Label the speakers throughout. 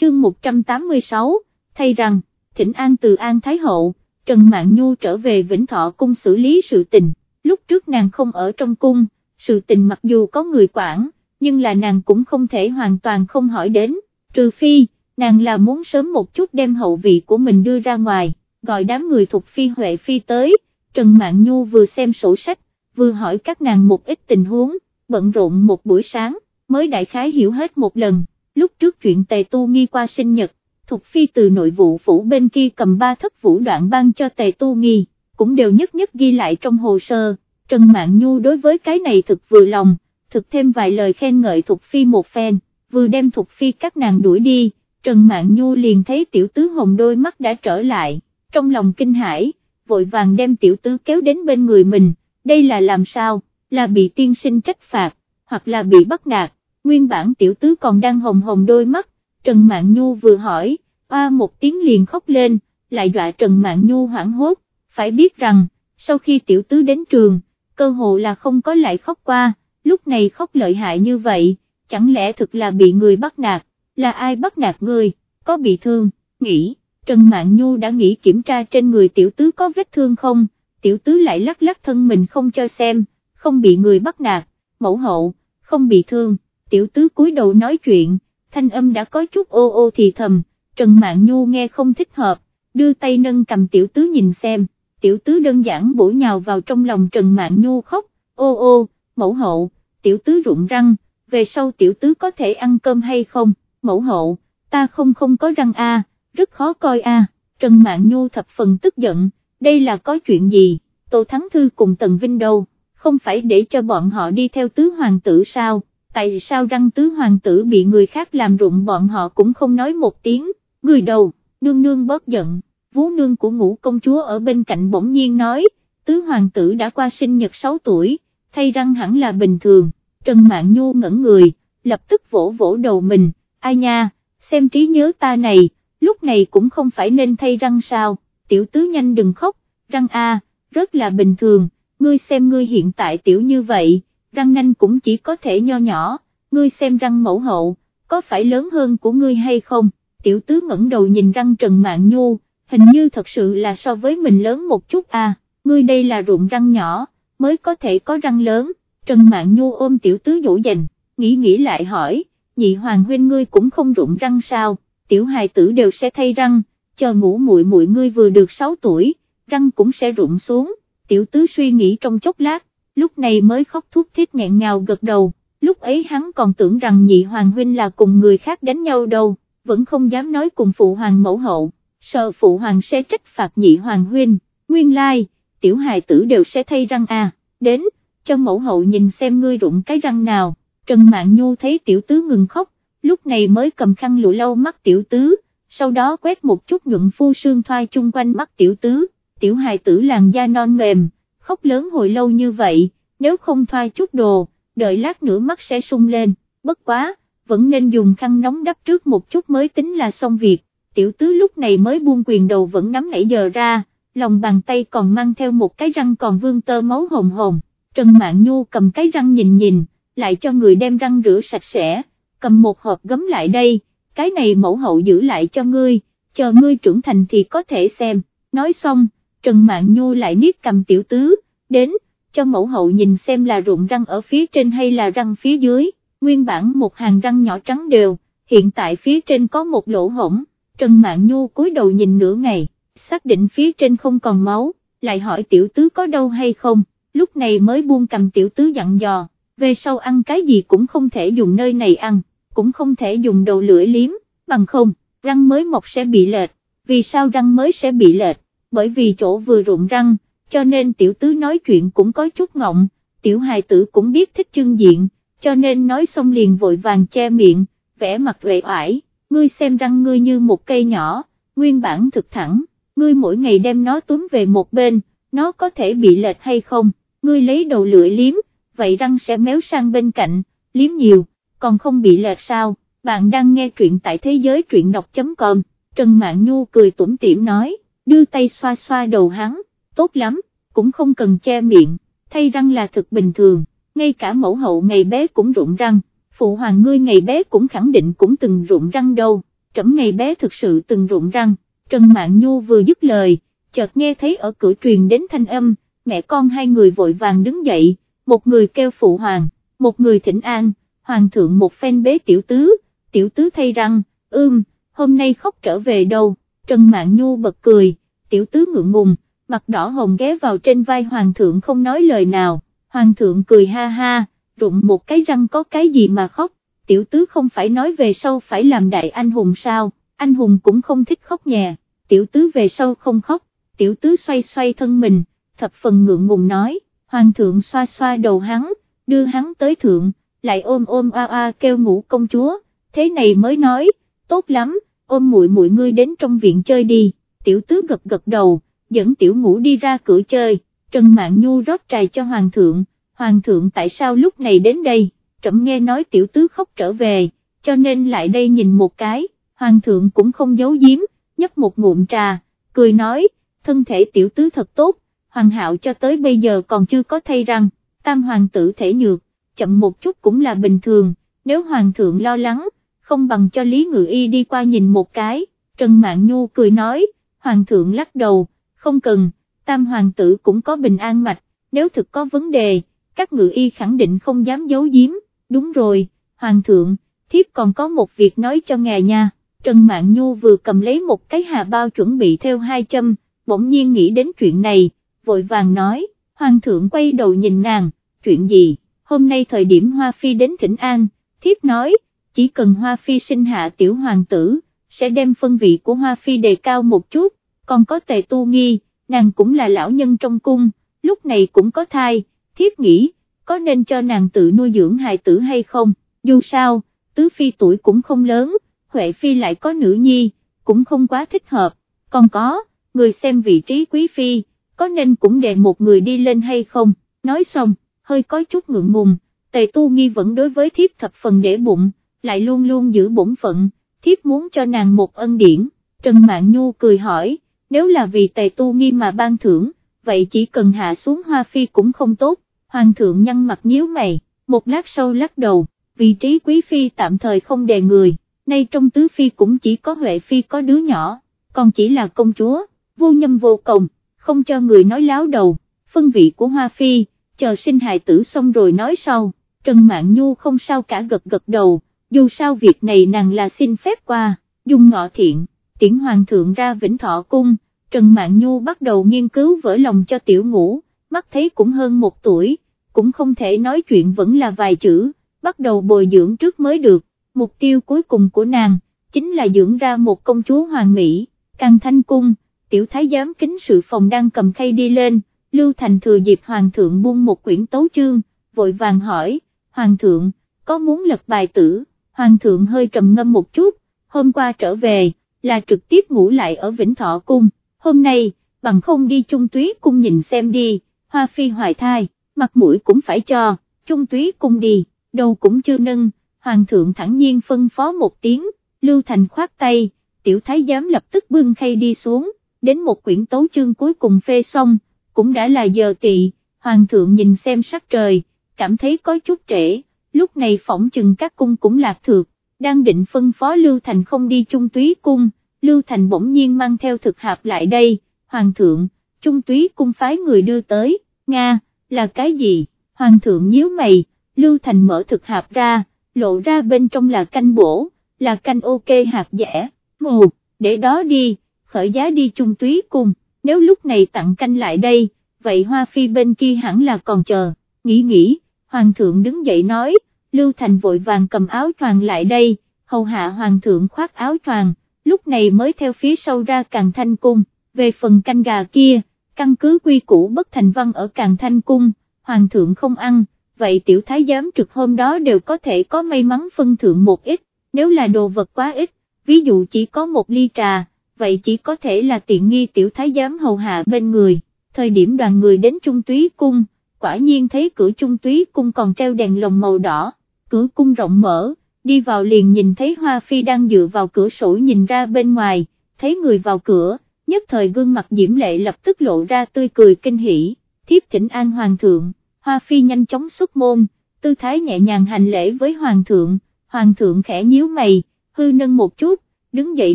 Speaker 1: chương 186, thay rằng, thịnh an từ An Thái Hậu, Trần Mạn Nhu trở về Vĩnh Thọ cung xử lý sự tình, lúc trước nàng không ở trong cung, sự tình mặc dù có người quản, nhưng là nàng cũng không thể hoàn toàn không hỏi đến, trừ phi, nàng là muốn sớm một chút đem hậu vị của mình đưa ra ngoài, gọi đám người thuộc phi Huệ Phi tới, Trần Mạn Nhu vừa xem sổ sách, vừa hỏi các nàng một ít tình huống, bận rộn một buổi sáng, mới đại khái hiểu hết một lần, lúc trước chuyện tề tu nghi qua sinh nhật, Thục Phi từ nội vụ phủ bên kia cầm ba thất vũ đoạn ban cho tề tu nghi, cũng đều nhất nhất ghi lại trong hồ sơ, Trần Mạn Nhu đối với cái này thực vừa lòng, thực thêm vài lời khen ngợi Thục Phi một phen, vừa đem Thục Phi các nàng đuổi đi, Trần Mạn Nhu liền thấy tiểu tứ hồng đôi mắt đã trở lại, trong lòng kinh hãi, vội vàng đem tiểu tứ kéo đến bên người mình, đây là làm sao, là bị tiên sinh trách phạt, hoặc là bị bắt nạt, nguyên bản tiểu tứ còn đang hồng hồng đôi mắt, Trần Mạn Nhu vừa hỏi, oa một tiếng liền khóc lên, lại dọa Trần Mạn Nhu hoảng hốt, phải biết rằng, sau khi tiểu tứ đến trường, cơ hồ là không có lại khóc qua, lúc này khóc lợi hại như vậy, chẳng lẽ thực là bị người bắt nạt, là ai bắt nạt người, có bị thương, nghĩ, Trần Mạn Nhu đã nghĩ kiểm tra trên người tiểu tứ có vết thương không, tiểu tứ lại lắc lắc thân mình không cho xem, không bị người bắt nạt, mẫu hậu, không bị thương, tiểu tứ cúi đầu nói chuyện, thanh âm đã có chút ô ô thì thầm, Trần Mạn Nhu nghe không thích hợp, đưa tay nâng cầm tiểu tứ nhìn xem, tiểu tứ đơn giản bổ nhào vào trong lòng Trần Mạn Nhu khóc, ô ô, mẫu hậu, tiểu tứ rụng răng, về sau tiểu tứ có thể ăn cơm hay không, mẫu hậu, ta không không có răng a, rất khó coi a. Trần Mạn Nhu thập phần tức giận, đây là có chuyện gì, Tô Thắng Thư cùng Tần Vinh đâu, không phải để cho bọn họ đi theo tứ hoàng tử sao, tại sao răng tứ hoàng tử bị người khác làm rụng bọn họ cũng không nói một tiếng, người đầu, nương nương bớt giận, vú nương của ngũ công chúa ở bên cạnh bỗng nhiên nói, tứ hoàng tử đã qua sinh nhật 6 tuổi, thay răng hẳn là bình thường, Trần Mạn Nhu ngẩn người, lập tức vỗ vỗ đầu mình, ai nha, xem trí nhớ ta này, lúc này cũng không phải nên thay răng sao, tiểu tứ nhanh đừng khóc, răng a, rất là bình thường, ngươi xem ngươi hiện tại tiểu như vậy, răng nanh cũng chỉ có thể nho nhỏ, ngươi xem răng mẫu hậu, có phải lớn hơn của ngươi hay không, tiểu tứ ngẩng đầu nhìn răng Trần Mạn Nhu, hình như thật sự là so với mình lớn một chút à, ngươi đây là rụng răng nhỏ, mới có thể có răng lớn, Trần Mạn Nhu ôm tiểu tứ dỗ dành, nghĩ nghĩ lại hỏi, nhị hoàng huynh ngươi cũng không rụng răng sao, tiểu hài tử đều sẽ thay răng, chờ ngủ muội muội ngươi vừa được 6 tuổi, răng cũng sẽ rụng xuống, tiểu tứ suy nghĩ trong chốc lát, lúc này mới khóc thút thít nghẹn ngào gật đầu, lúc ấy hắn còn tưởng rằng nhị hoàng huynh là cùng người khác đánh nhau đâu, vẫn không dám nói cùng phụ hoàng mẫu hậu, sợ phụ hoàng sẽ trách phạt nhị hoàng huynh, nguyên lai, tiểu hài tử đều sẽ thay răng à, đến, cho mẫu hậu nhìn xem ngươi rụng cái răng nào, Trần mạng Nhu thấy tiểu tứ ngừng khóc, lúc này mới cầm khăn lụa lâu mắt tiểu tứ, sau đó quét một chút nhuận phu sương thoai chung quanh mắt tiểu tứ, tiểu hài tử làn da non mềm, khóc lớn hồi lâu như vậy, nếu không thoa chút đồ, đợi lát nữa mắt sẽ sung lên, bất quá, vẫn nên dùng khăn nóng đắp trước một chút mới tính là xong việc, tiểu tứ lúc này mới buông quyền đầu vẫn nắm nãy giờ ra, lòng bàn tay còn mang theo một cái răng còn vương tơ máu hồng hồng, Trần Mạn Nhu cầm cái răng nhìn nhìn, lại cho người đem răng rửa sạch sẽ, cầm một hộp gấm lại đây, cái này mẫu hậu giữ lại cho ngươi, chờ ngươi trưởng thành thì có thể xem, nói xong, Trần Mạn Nhu lại niết cầm tiểu tứ, đến, cho mẫu hậu nhìn xem là rụng răng ở phía trên hay là răng phía dưới, nguyên bản một hàng răng nhỏ trắng đều, hiện tại phía trên có một lỗ hổng, Trần Mạn Nhu cúi đầu nhìn nửa ngày, xác định phía trên không còn máu, lại hỏi tiểu tứ có đâu hay không, lúc này mới buông cầm tiểu tứ dặn dò, về sau ăn cái gì cũng không thể dùng nơi này ăn, cũng không thể dùng đầu lưỡi liếm, bằng không, răng mới mọc sẽ bị lệch, vì sao răng mới sẽ bị lệch, bởi vì chỗ vừa rụng răng, cho nên tiểu tứ nói chuyện cũng có chút ngọng, tiểu hài tử cũng biết thích trưng diện, cho nên nói xong liền vội vàng che miệng, vẽ mặt uể oải, ngươi xem răng ngươi như một cây nhỏ, nguyên bản thực thẳng, ngươi mỗi ngày đem nó túm về một bên, nó có thể bị lệch hay không, ngươi lấy đầu lưỡi liếm, vậy răng sẽ méo sang bên cạnh, liếm nhiều, còn không bị lệch sao, bạn đang nghe truyện tại thế giới truyện đọc.com, Trần mạng Nhu cười tủm tỉm nói, đưa tay xoa xoa đầu hắn, tốt lắm, cũng không cần che miệng, thay răng là thực bình thường, ngay cả mẫu hậu ngày bé cũng rụng răng, phụ hoàng ngươi ngày bé cũng khẳng định cũng từng rụng răng đâu, trẫm ngày bé thực sự từng rụng răng, Trần Mạn Nhu vừa dứt lời, chợt nghe thấy ở cửa truyền đến thanh âm, mẹ con hai người vội vàng đứng dậy, một người kêu phụ hoàng, một người thỉnh an, hoàng thượng một phen bế tiểu tứ, tiểu tứ thay răng, ưm, hôm nay khóc trở về đâu, Trần Mạn Nhu bật cười, tiểu tứ ngượng ngùng, mặt đỏ hồng ghé vào trên vai hoàng thượng không nói lời nào, hoàng thượng cười ha ha, rụng một cái răng có cái gì mà khóc, tiểu tứ không phải nói về sau phải làm đại anh hùng sao, anh hùng cũng không thích khóc nhè, tiểu tứ về sau không khóc, tiểu tứ xoay xoay thân mình, thập phần ngượng ngùng nói, hoàng thượng xoa xoa đầu hắn, đưa hắn tới thượng, lại ôm ôm a a kêu ngủ công chúa, thế này mới nói, tốt lắm, ôm muội muội ngươi đến trong viện chơi đi, tiểu tứ gật gật đầu, dẫn tiểu ngũ đi ra cửa chơi, Trần Mạn Nhu rót trà cho hoàng thượng, hoàng thượng tại sao lúc này đến đây, trẫm nghe nói tiểu tứ khóc trở về, cho nên lại đây nhìn một cái, hoàng thượng cũng không giấu giếm, nhấp một ngụm trà, cười nói, thân thể tiểu tứ thật tốt, hoàng hạo cho tới bây giờ còn chưa có thay răng, tam hoàng tử thể nhược, chậm một chút cũng là bình thường, nếu hoàng thượng lo lắng, không bằng cho Lý Ngự Y đi qua nhìn một cái, Trần Mạn Nhu cười nói, hoàng thượng lắc đầu, không cần, tam hoàng tử cũng có bình an mạch, nếu thực có vấn đề, các ngự y khẳng định không dám giấu giếm, đúng rồi, hoàng thượng, thiếp còn có một việc nói cho ngài nha, Trần Mạn Nhu vừa cầm lấy một cái hà bao chuẩn bị theo hai châm, bỗng nhiên nghĩ đến chuyện này, vội vàng nói, hoàng thượng quay đầu nhìn nàng, chuyện gì, hôm nay thời điểm Hoa Phi đến thỉnh An, thiếp nói, chỉ cần Hoa Phi sinh hạ tiểu hoàng tử, sẽ đem phân vị của Hoa Phi đề cao một chút, còn có tề tu nghi, nàng cũng là lão nhân trong cung, lúc này cũng có thai, thiếp nghĩ, có nên cho nàng tự nuôi dưỡng hài tử hay không, dù sao, tứ phi tuổi cũng không lớn, Huệ phi lại có nữ nhi, cũng không quá thích hợp, còn có, người xem vị trí quý phi, có nên cũng đề một người đi lên hay không, nói xong, hơi có chút ngượng ngùng, tề tu nghi vẫn đối với thiếp thập phần để bụng, lại luôn luôn giữ bổn phận, thiếp muốn cho nàng một ân điển, Trần Mạn Nhu cười hỏi, nếu là vì tề tu nghi mà ban thưởng, vậy chỉ cần hạ xuống hoa phi cũng không tốt, hoàng thượng nhăn mặt nhíu mày, một lát sau lắc đầu, vị trí quý phi tạm thời không đề người, nay trong tứ phi cũng chỉ có Huệ phi có đứa nhỏ, còn chỉ là công chúa, vô nhâm vô cồng, không cho người nói láo đầu, phân vị của hoa phi, chờ sinh hài tử xong rồi nói sau, Trần Mạn Nhu không sao cả gật gật đầu, dù sao việc này nàng là xin phép qua, dung ngọ thiện tiễn hoàng thượng ra Vĩnh Thọ Cung, Trần Mạn Nhu bắt đầu nghiên cứu vỡ lòng cho tiểu ngũ, mắt thấy cũng hơn một tuổi, cũng không thể nói chuyện vẫn là vài chữ, bắt đầu bồi dưỡng trước mới được, mục tiêu cuối cùng của nàng, chính là dưỡng ra một công chúa hoàng mỹ, càng thanh cung, tiểu thái giám kính sự phòng đang cầm khay đi lên, Lưu Thành thừa dịp hoàng thượng buông một quyển tấu chương, vội vàng hỏi, hoàng thượng, có muốn lật bài tử, hoàng thượng hơi trầm ngâm một chút, hôm qua trở về, là trực tiếp ngủ lại ở Vĩnh Thọ Cung, hôm nay, bằng không đi trung túy cung nhìn xem đi, hoa phi hoài thai, mặt mũi cũng phải cho, trung túy cung đi, đầu cũng chưa nâng, hoàng thượng thẳng nhiên phân phó một tiếng, Lưu Thành khoát tay, tiểu thái giám lập tức bưng khay đi xuống, đến một quyển tấu chương cuối cùng phê xong, cũng đã là giờ tị, hoàng thượng nhìn xem sắc trời, cảm thấy có chút trễ, lúc này phỏng chừng các cung cũng lạc thược, đang định phân phó Lưu Thành không đi trung túy cung, Lưu Thành bỗng nhiên mang theo thực hạp lại đây, Hoàng thượng, trung túy cung phái người đưa tới, Nga, là cái gì, Hoàng thượng nhíu mày, Lưu Thành mở thực hạp ra, lộ ra bên trong là canh bổ, là canh ok hạt dẻ, ngủ, để đó đi, khởi giá đi trung túy cung, nếu lúc này tặng canh lại đây, vậy Hoa Phi bên kia hẳn là còn chờ, nghĩ nghĩ, Hoàng thượng đứng dậy nói, Lưu Thành vội vàng cầm áo choàng lại đây, hầu hạ hoàng thượng khoác áo choàng, lúc này mới theo phía sau ra càng thanh cung, về phần canh gà kia, căn cứ quy củ bất thành văn ở càng thanh cung, hoàng thượng không ăn, vậy tiểu thái giám trực hôm đó đều có thể có may mắn phân thượng một ít, nếu là đồ vật quá ít, ví dụ chỉ có một ly trà, vậy chỉ có thể là tiện nghi tiểu thái giám hầu hạ bên người, thời điểm đoàn người đến trung túy cung, quả nhiên thấy cửa trung túy cung còn treo đèn lồng màu đỏ cửa cung rộng mở, đi vào liền nhìn thấy Hoa Phi đang dựa vào cửa sổ nhìn ra bên ngoài, thấy người vào cửa, nhất thời gương mặt diễm lệ lập tức lộ ra tươi cười kinh hỉ, thiếp thỉnh an hoàng thượng, Hoa Phi nhanh chóng xuất môn, tư thái nhẹ nhàng hành lễ với hoàng thượng, hoàng thượng khẽ nhíu mày, hư nâng một chút, đứng dậy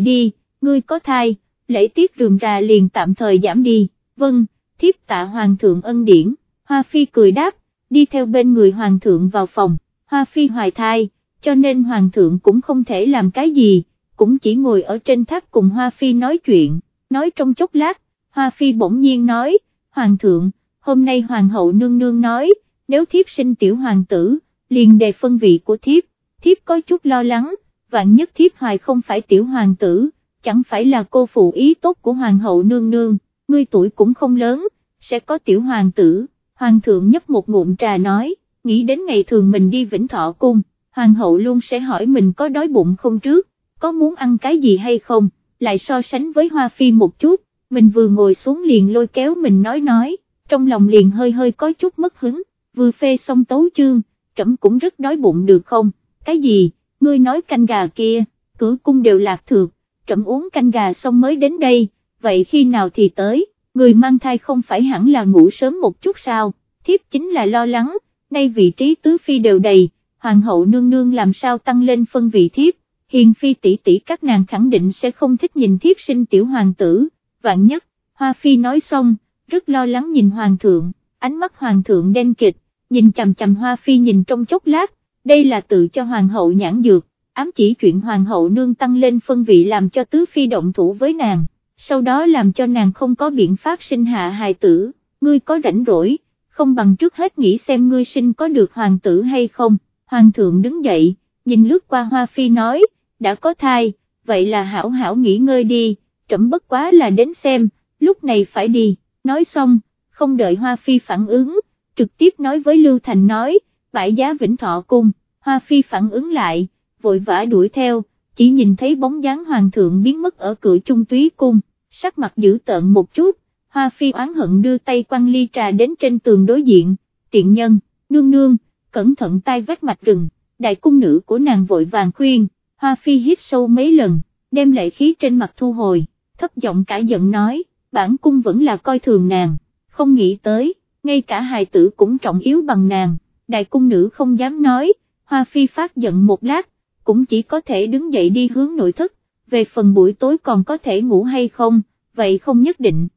Speaker 1: đi, ngươi có thai, lễ tiết rườm rà liền tạm thời giảm đi, vâng, thiếp tạ hoàng thượng ân điển, Hoa Phi cười đáp, đi theo bên người hoàng thượng vào phòng, Hoa Phi hoài thai, cho nên hoàng thượng cũng không thể làm cái gì, cũng chỉ ngồi ở trên tháp cùng Hoa Phi nói chuyện, nói trong chốc lát, Hoa Phi bỗng nhiên nói, hoàng thượng, hôm nay hoàng hậu nương nương nói, nếu thiếp sinh tiểu hoàng tử, liền đề phân vị của thiếp, thiếp có chút lo lắng, vạn nhất thiếp hoài không phải tiểu hoàng tử, chẳng phải là cô phụ ý tốt của hoàng hậu nương nương, ngươi tuổi cũng không lớn, sẽ có tiểu hoàng tử, hoàng thượng nhấp một ngụm trà nói, nghĩ đến ngày thường mình đi vĩnh thọ cung, hoàng hậu luôn sẽ hỏi mình có đói bụng không trước, có muốn ăn cái gì hay không, lại so sánh với hoa phi một chút, mình vừa ngồi xuống liền lôi kéo mình nói nói, trong lòng liền hơi hơi có chút mất hứng, vừa phê xong tấu chương, trẫm cũng rất đói bụng được không, cái gì, ngươi nói canh gà kia, cửa cung đều lạc thược, trẫm uống canh gà xong mới đến đây, vậy khi nào thì tới, người mang thai không phải hẳn là ngủ sớm một chút sao, thiếp chính là lo lắng, nay vị trí tứ phi đều đầy, hoàng hậu nương nương làm sao tăng lên phân vị thiếp, hiền phi tỷ tỷ các nàng khẳng định sẽ không thích nhìn thiếp sinh tiểu hoàng tử, vạn nhất, hoa phi nói xong, rất lo lắng nhìn hoàng thượng, ánh mắt hoàng thượng đen kịch, nhìn chằm chằm hoa phi nhìn trong chốc lát, đây là tự cho hoàng hậu nhãn dược, ám chỉ chuyện hoàng hậu nương tăng lên phân vị làm cho tứ phi động thủ với nàng, sau đó làm cho nàng không có biện pháp sinh hạ hài tử, ngươi có rảnh rỗi, không bằng trước hết nghĩ xem ngươi sinh có được hoàng tử hay không, hoàng thượng đứng dậy, nhìn lướt qua hoa phi nói, đã có thai, vậy là hảo hảo nghỉ ngơi đi, trẫm bất quá là đến xem, lúc này phải đi, nói xong, không đợi hoa phi phản ứng, trực tiếp nói với Lưu Thành nói, bãi giá vĩnh thọ cung, hoa phi phản ứng lại, vội vã đuổi theo, chỉ nhìn thấy bóng dáng hoàng thượng biến mất ở cửa trung túy cung, sắc mặt dữ tợn một chút, hoa phi oán hận đưa tay quăng ly trà đến trên tường đối diện, tiện nhân, nương nương, cẩn thận tay vách mạch rừng, đại cung nữ của nàng vội vàng khuyên, hoa phi hít sâu mấy lần, đem lệ khí trên mặt thu hồi, thấp giọng cả giận nói, bản cung vẫn là coi thường nàng, không nghĩ tới, ngay cả hài tử cũng trọng yếu bằng nàng, đại cung nữ không dám nói, hoa phi phát giận một lát, cũng chỉ có thể đứng dậy đi hướng nội thất, về phần buổi tối còn có thể ngủ hay không, vậy không nhất định.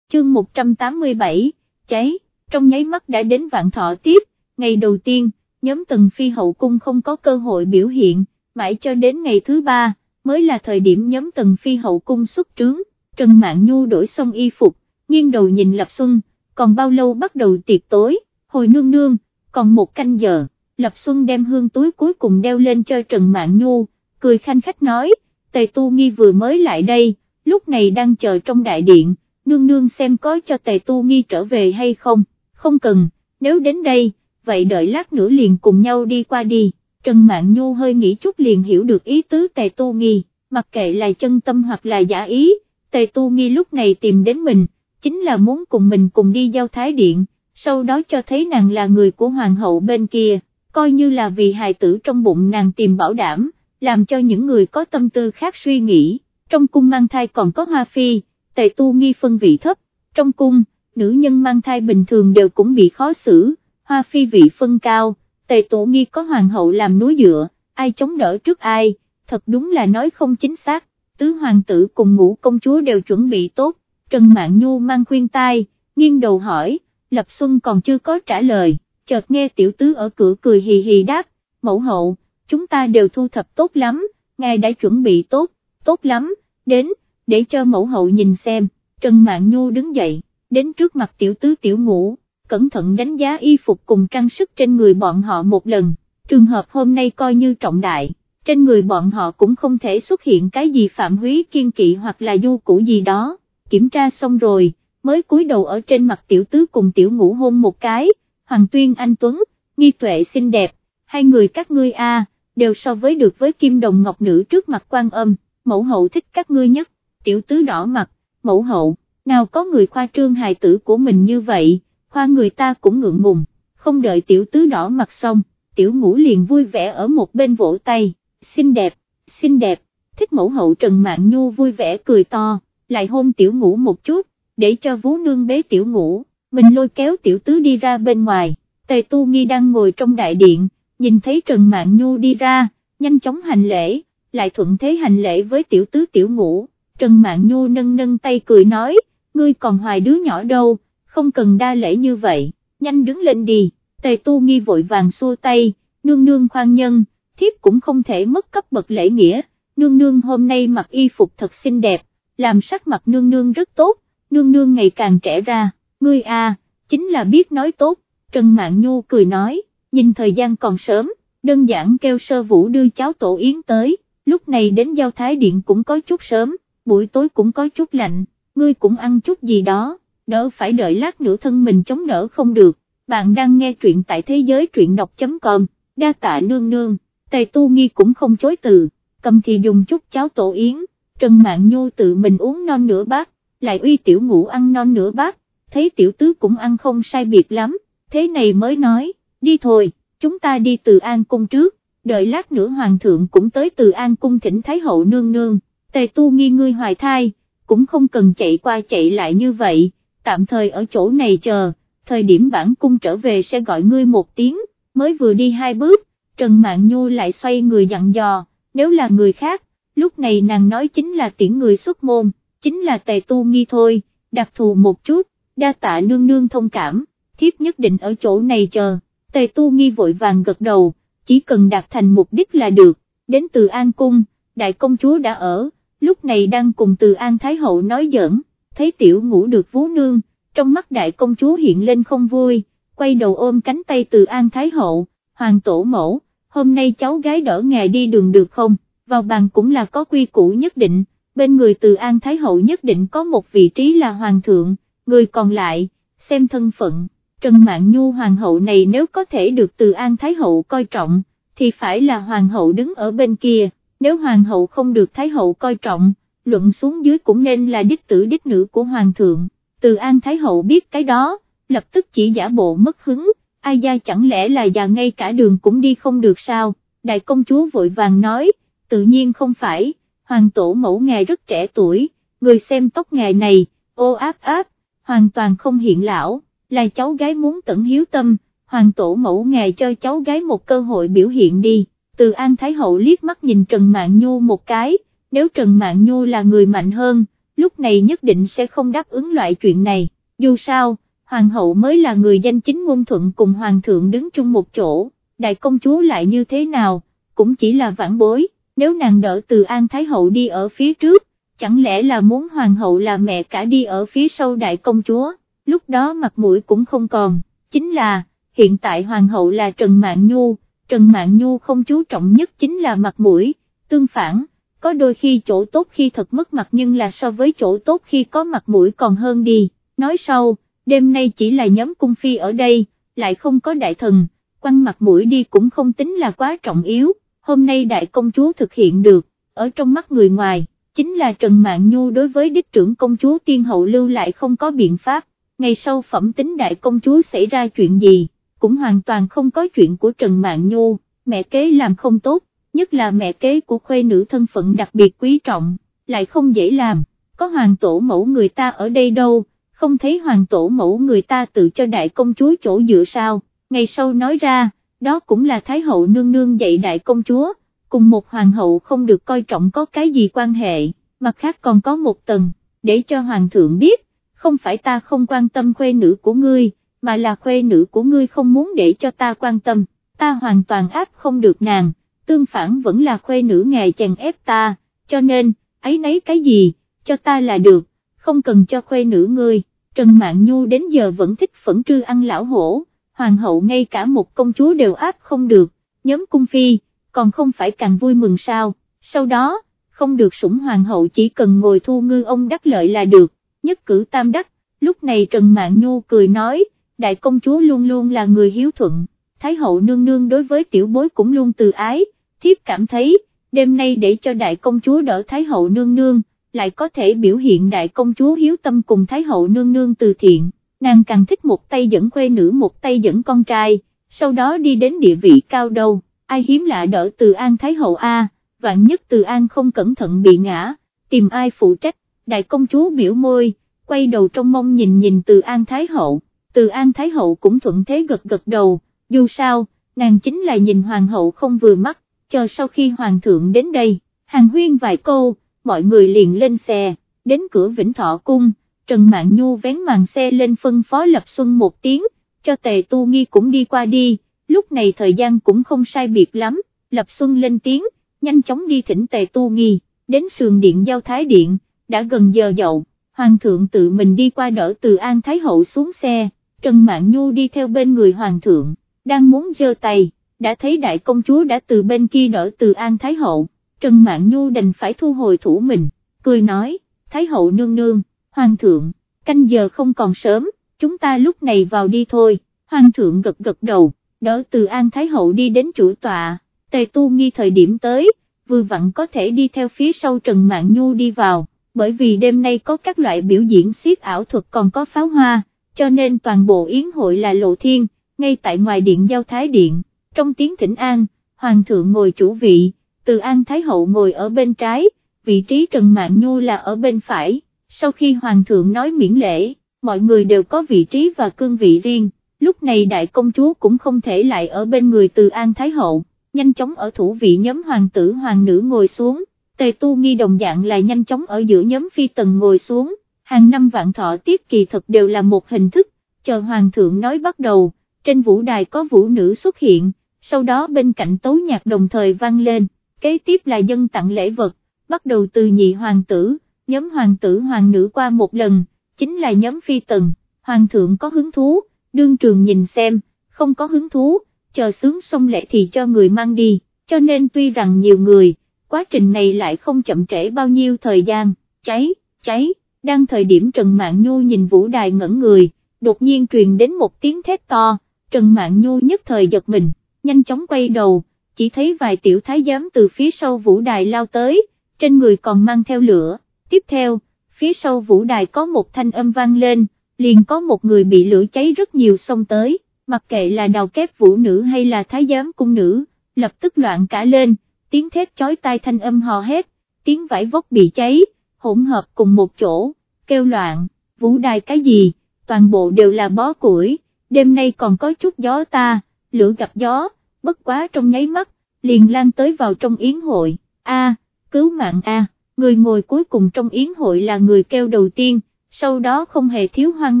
Speaker 1: Chương 187, cháy, trong nháy mắt đã đến vạn thọ tiếp, ngày đầu tiên, nhóm tần phi hậu cung không có cơ hội biểu hiện, mãi cho đến ngày thứ ba, mới là thời điểm nhóm tần phi hậu cung xuất trướng, Trần mạng Nhu đổi xong y phục, nghiêng đầu nhìn Lập Xuân, còn bao lâu bắt đầu tiệc tối, hồi nương nương, còn một canh giờ, Lập Xuân đem hương túi cuối cùng đeo lên cho Trần mạng Nhu, cười khanh khách nói, Tề Tu Nghi vừa mới lại đây, lúc này đang chờ trong đại điện, nương nương xem có cho Tề Tu Nghi trở về hay không, không cần, nếu đến đây, vậy đợi lát nữa liền cùng nhau đi qua đi, Trần Mạn Nhu hơi nghĩ chút liền hiểu được ý tứ Tề Tu Nghi, mặc kệ là chân tâm hoặc là giả ý, Tề Tu Nghi lúc này tìm đến mình, chính là muốn cùng mình cùng đi giao thái điện, sau đó cho thấy nàng là người của hoàng hậu bên kia, coi như là vì hài tử trong bụng nàng tìm bảo đảm, làm cho những người có tâm tư khác suy nghĩ, trong cung mang thai còn có hoa phi, tề tu nghi phân vị thấp, trong cung, nữ nhân mang thai bình thường đều cũng bị khó xử, hoa phi vị phân cao, tề tu nghi có hoàng hậu làm núi dựa, ai chống đỡ trước ai, thật đúng là nói không chính xác, tứ hoàng tử cùng ngũ công chúa đều chuẩn bị tốt, Trần Mạn Nhu mang khuyên tai, nghiêng đầu hỏi, Lập Xuân còn chưa có trả lời, chợt nghe tiểu tứ ở cửa cười hì hì đáp, mẫu hậu, chúng ta đều thu thập tốt lắm, ngài đã chuẩn bị tốt, tốt lắm, đến, để cho mẫu hậu nhìn xem, Trần Mạn Nhu đứng dậy, đến trước mặt tiểu tứ tiểu ngũ, cẩn thận đánh giá y phục cùng trang sức trên người bọn họ một lần, trường hợp hôm nay coi như trọng đại, trên người bọn họ cũng không thể xuất hiện cái gì phạm húy kiên kỵ hoặc là du cũ gì đó. Kiểm tra xong rồi, mới cúi đầu ở trên mặt tiểu tứ cùng tiểu ngũ hôn một cái, Hoàng Tuyên Anh Tuấn, nghi tuệ xinh đẹp, hai người các ngươi a đều so với được với kim đồng ngọc nữ trước mặt quan âm, mẫu hậu thích các ngươi nhất, tiểu tứ đỏ mặt, mẫu hậu, nào có người khoa trương hài tử của mình như vậy, khoa người ta cũng ngượng ngùng, không đợi tiểu tứ đỏ mặt xong, tiểu ngũ liền vui vẻ ở một bên vỗ tay, xinh đẹp, xinh đẹp, thích mẫu hậu Trần Mạng Nhu vui vẻ cười to lại hôn tiểu ngũ một chút, để cho vú nương bế tiểu ngũ, mình lôi kéo tiểu tứ đi ra bên ngoài, tề tu nghi đang ngồi trong đại điện, nhìn thấy Trần Mạn Nhu đi ra, nhanh chóng hành lễ, lại thuận thế hành lễ với tiểu tứ tiểu ngũ, Trần Mạn Nhu nâng nâng tay cười nói, ngươi còn hoài đứa nhỏ đâu, không cần đa lễ như vậy, nhanh đứng lên đi, tề tu nghi vội vàng xua tay, nương nương khoan nhân, thiếp cũng không thể mất cấp bậc lễ nghĩa, nương nương hôm nay mặc y phục thật xinh đẹp, làm sắc mặt nương nương rất tốt, nương nương ngày càng trẻ ra, ngươi à, chính là biết nói tốt, Trần Mạn Nhu cười nói, nhìn thời gian còn sớm, đơn giản kêu sơ vũ đưa cháu tổ yến tới, lúc này đến giao thái điện cũng có chút sớm, buổi tối cũng có chút lạnh, ngươi cũng ăn chút gì đó, đỡ phải đợi lát nữa thân mình chống đỡ không được, bạn đang nghe truyện tại thế giới truyện đọc.com, đa tạ nương nương, tề tu nghi cũng không chối từ, cầm thì dùng chút cháo tổ yến, Trần mạng Nhu tự mình uống non nửa bát, lại uy tiểu ngủ ăn non nửa bát, thấy tiểu tứ cũng ăn không sai biệt lắm, thế này mới nói, đi thôi, chúng ta đi từ An Cung trước, đợi lát nữa Hoàng thượng cũng tới từ An Cung thỉnh Thái Hậu nương nương, tề tu nghi ngươi hoài thai, cũng không cần chạy qua chạy lại như vậy, tạm thời ở chỗ này chờ, thời điểm bản cung trở về sẽ gọi ngươi một tiếng, mới vừa đi hai bước, Trần Mạn Nhu lại xoay người dặn dò, nếu là người khác, lúc này nàng nói chính là tiễn người xuất môn, chính là tề tu nghi thôi, đặc thù một chút, đa tạ nương nương thông cảm, thiếp nhất định ở chỗ này chờ, tề tu nghi vội vàng gật đầu, chỉ cần đạt thành mục đích là được, đến từ An Cung, đại công chúa đã ở, lúc này đang cùng từ An Thái Hậu nói giỡn, thấy tiểu ngủ được vú nương, trong mắt đại công chúa hiện lên không vui, quay đầu ôm cánh tay từ An Thái Hậu, hoàng tổ mẫu, hôm nay cháu gái đỡ ngài đi đường được không, vào bàn cũng là có quy củ nhất định, bên người từ An Thái Hậu nhất định có một vị trí là hoàng thượng, người còn lại, xem thân phận, Trần Mạn Nhu hoàng hậu này nếu có thể được từ An Thái Hậu coi trọng, thì phải là hoàng hậu đứng ở bên kia, nếu hoàng hậu không được Thái Hậu coi trọng, luận xuống dưới cũng nên là đích tử đích nữ của hoàng thượng, từ An Thái Hậu biết cái đó, lập tức chỉ giả bộ mất hứng, ai gia chẳng lẽ là già ngay cả đường cũng đi không được sao, đại công chúa vội vàng nói, tự nhiên không phải, hoàng tổ mẫu ngài rất trẻ tuổi, người xem tóc ngài này, ô áp áp, hoàn toàn không hiện lão, là cháu gái muốn tận hiếu tâm, hoàng tổ mẫu ngài cho cháu gái một cơ hội biểu hiện đi, từ An Thái Hậu liếc mắt nhìn Trần Mạn Nhu một cái, nếu Trần Mạn Nhu là người mạnh hơn, lúc này nhất định sẽ không đáp ứng loại chuyện này, dù sao, hoàng hậu mới là người danh chính ngôn thuận cùng hoàng thượng đứng chung một chỗ, đại công chúa lại như thế nào, cũng chỉ là vãn bối, nếu nàng đỡ từ An Thái hậu đi ở phía trước, chẳng lẽ là muốn hoàng hậu là mẹ cả đi ở phía sau đại công chúa, lúc đó mặt mũi cũng không còn, chính là, hiện tại hoàng hậu là Trần Mạn Nhu, Trần Mạn Nhu không chú trọng nhất chính là mặt mũi, tương phản, có đôi khi chỗ tốt khi thật mất mặt nhưng là so với chỗ tốt khi có mặt mũi còn hơn đi, nói sau đêm nay chỉ là nhóm cung phi ở đây, lại không có đại thần, quăng mặt mũi đi cũng không tính là quá trọng yếu, hôm nay đại công chúa thực hiện được, ở trong mắt người ngoài, chính là Trần Mạn Nhu đối với đích trưởng công chúa tiên hậu lưu lại không có biện pháp, ngày sau phẩm tính đại công chúa xảy ra chuyện gì, cũng hoàn toàn không có chuyện của Trần Mạn Nhu, mẹ kế làm không tốt, nhất là mẹ kế của khuê nữ thân phận đặc biệt quý trọng, lại không dễ làm, có hoàng tổ mẫu người ta ở đây đâu không thấy hoàng tổ mẫu người ta tự cho đại công chúa chỗ dựa sao, ngày sau nói ra, đó cũng là Thái hậu nương nương dạy đại công chúa, cùng một hoàng hậu không được coi trọng có cái gì quan hệ, mặt khác còn có một tầng, để cho hoàng thượng biết, không phải ta không quan tâm khuê nữ của ngươi, mà là khuê nữ của ngươi không muốn để cho ta quan tâm, ta hoàn toàn áp không được nàng, tương phản vẫn là khuê nữ ngài chèn ép ta, cho nên, ấy nấy cái gì, cho ta là được, không cần cho khuê nữ ngươi. Trần Mạn Nhu đến giờ vẫn thích phẫn trư ăn lão hổ, hoàng hậu ngay cả một công chúa đều áp không được, nhóm cung phi, còn không phải càng vui mừng sao, sau đó, không được sủng hoàng hậu chỉ cần ngồi thu ngư ông đắc lợi là được, nhất cử tam đắc, lúc này Trần Mạn Nhu cười nói, đại công chúa luôn luôn là người hiếu thuận, thái hậu nương nương đối với tiểu bối cũng luôn từ ái, thiếp cảm thấy, đêm nay để cho đại công chúa đỡ thái hậu nương nương, lại có thể biểu hiện đại công chúa hiếu tâm cùng Thái hậu nương nương từ thiện, nàng càng thích một tay dẫn khuê nữ một tay dẫn con trai, sau đó đi đến địa vị cao đâu, ai hiếm lạ đỡ từ An Thái hậu A, vạn nhất từ An không cẩn thận bị ngã, tìm ai phụ trách, đại công chúa biểu môi, quay đầu trong mông nhìn nhìn từ An Thái hậu, từ An Thái hậu cũng thuận thế gật gật đầu, dù sao, nàng chính là nhìn hoàng hậu không vừa mắt, chờ sau khi hoàng thượng đến đây hàng huyên vài câu, mọi người liền lên xe, đến cửa Vĩnh Thọ Cung, Trần Mạn Nhu vén màn xe lên phân phó Lập Xuân một tiếng, cho Tề Tu Nghi cũng đi qua đi, lúc này thời gian cũng không sai biệt lắm, Lập Xuân lên tiếng, nhanh chóng đi thỉnh Tề Tu Nghi, đến sườn điện giao thái điện, đã gần giờ dậu, Hoàng thượng tự mình đi qua đỡ từ An Thái Hậu xuống xe, Trần Mạn Nhu đi theo bên người Hoàng thượng, đang muốn giơ tay, đã thấy đại công chúa đã từ bên kia đỡ từ An Thái Hậu, Trần Mạn Nhu đành phải thu hồi thủ mình, cười nói, Thái Hậu nương nương, Hoàng thượng, canh giờ không còn sớm, chúng ta lúc này vào đi thôi, Hoàng thượng gật gật đầu, đỡ từ An Thái Hậu đi đến chủ tọa, tề tu nghi thời điểm tới, vừa vặn có thể đi theo phía sau Trần Mạn Nhu đi vào, bởi vì đêm nay có các loại biểu diễn siết ảo thuật còn có pháo hoa, cho nên toàn bộ yến hội là lộ thiên, ngay tại ngoài điện giao thái điện, trong tiếng thỉnh an, Hoàng thượng ngồi chủ vị, từ An Thái Hậu ngồi ở bên trái, vị trí Trần Mạn Nhu là ở bên phải, sau khi Hoàng thượng nói miễn lễ, mọi người đều có vị trí và cương vị riêng, lúc này đại công chúa cũng không thể lại ở bên người từ An Thái Hậu, nhanh chóng ở thủ vị nhóm hoàng tử hoàng nữ ngồi xuống, tề tu nghi đồng dạng là nhanh chóng ở giữa nhóm phi tần ngồi xuống, hàng năm vạn thọ tiết kỳ thật đều là một hình thức, chờ hoàng thượng nói bắt đầu, trên vũ đài có vũ nữ xuất hiện, sau đó bên cạnh tấu nhạc đồng thời vang lên, kế tiếp là dân tặng lễ vật, bắt đầu từ nhị hoàng tử, nhóm hoàng tử hoàng nữ qua một lần, chính là nhóm phi tần, hoàng thượng có hứng thú, đương trường nhìn xem, không có hứng thú, chờ sướng xong lễ thì cho người mang đi, cho nên tuy rằng nhiều người, quá trình này lại không chậm trễ bao nhiêu thời gian, cháy, cháy, đang thời điểm Trần Mạn Nhu nhìn vũ đài ngẩn người, đột nhiên truyền đến một tiếng thét to, Trần Mạn Nhu nhất thời giật mình, nhanh chóng quay đầu, chỉ thấy vài tiểu thái giám từ phía sau vũ đài lao tới, trên người còn mang theo lửa, tiếp theo, phía sau vũ đài có một thanh âm vang lên, liền có một người bị lửa cháy rất nhiều xông tới, mặc kệ là đào kép vũ nữ hay là thái giám cung nữ, lập tức loạn cả lên, tiếng thét chói tai thanh âm hò hét, tiếng vải vóc bị cháy, hỗn hợp cùng một chỗ, kêu loạn, vũ đài cái gì, toàn bộ đều là bó củi, đêm nay còn có chút gió ta, lửa gặp gió, bất quá trong nháy mắt, liền lan tới vào trong yến hội, a cứu mạng a người ngồi cuối cùng trong yến hội là người kêu đầu tiên, sau đó không hề thiếu hoang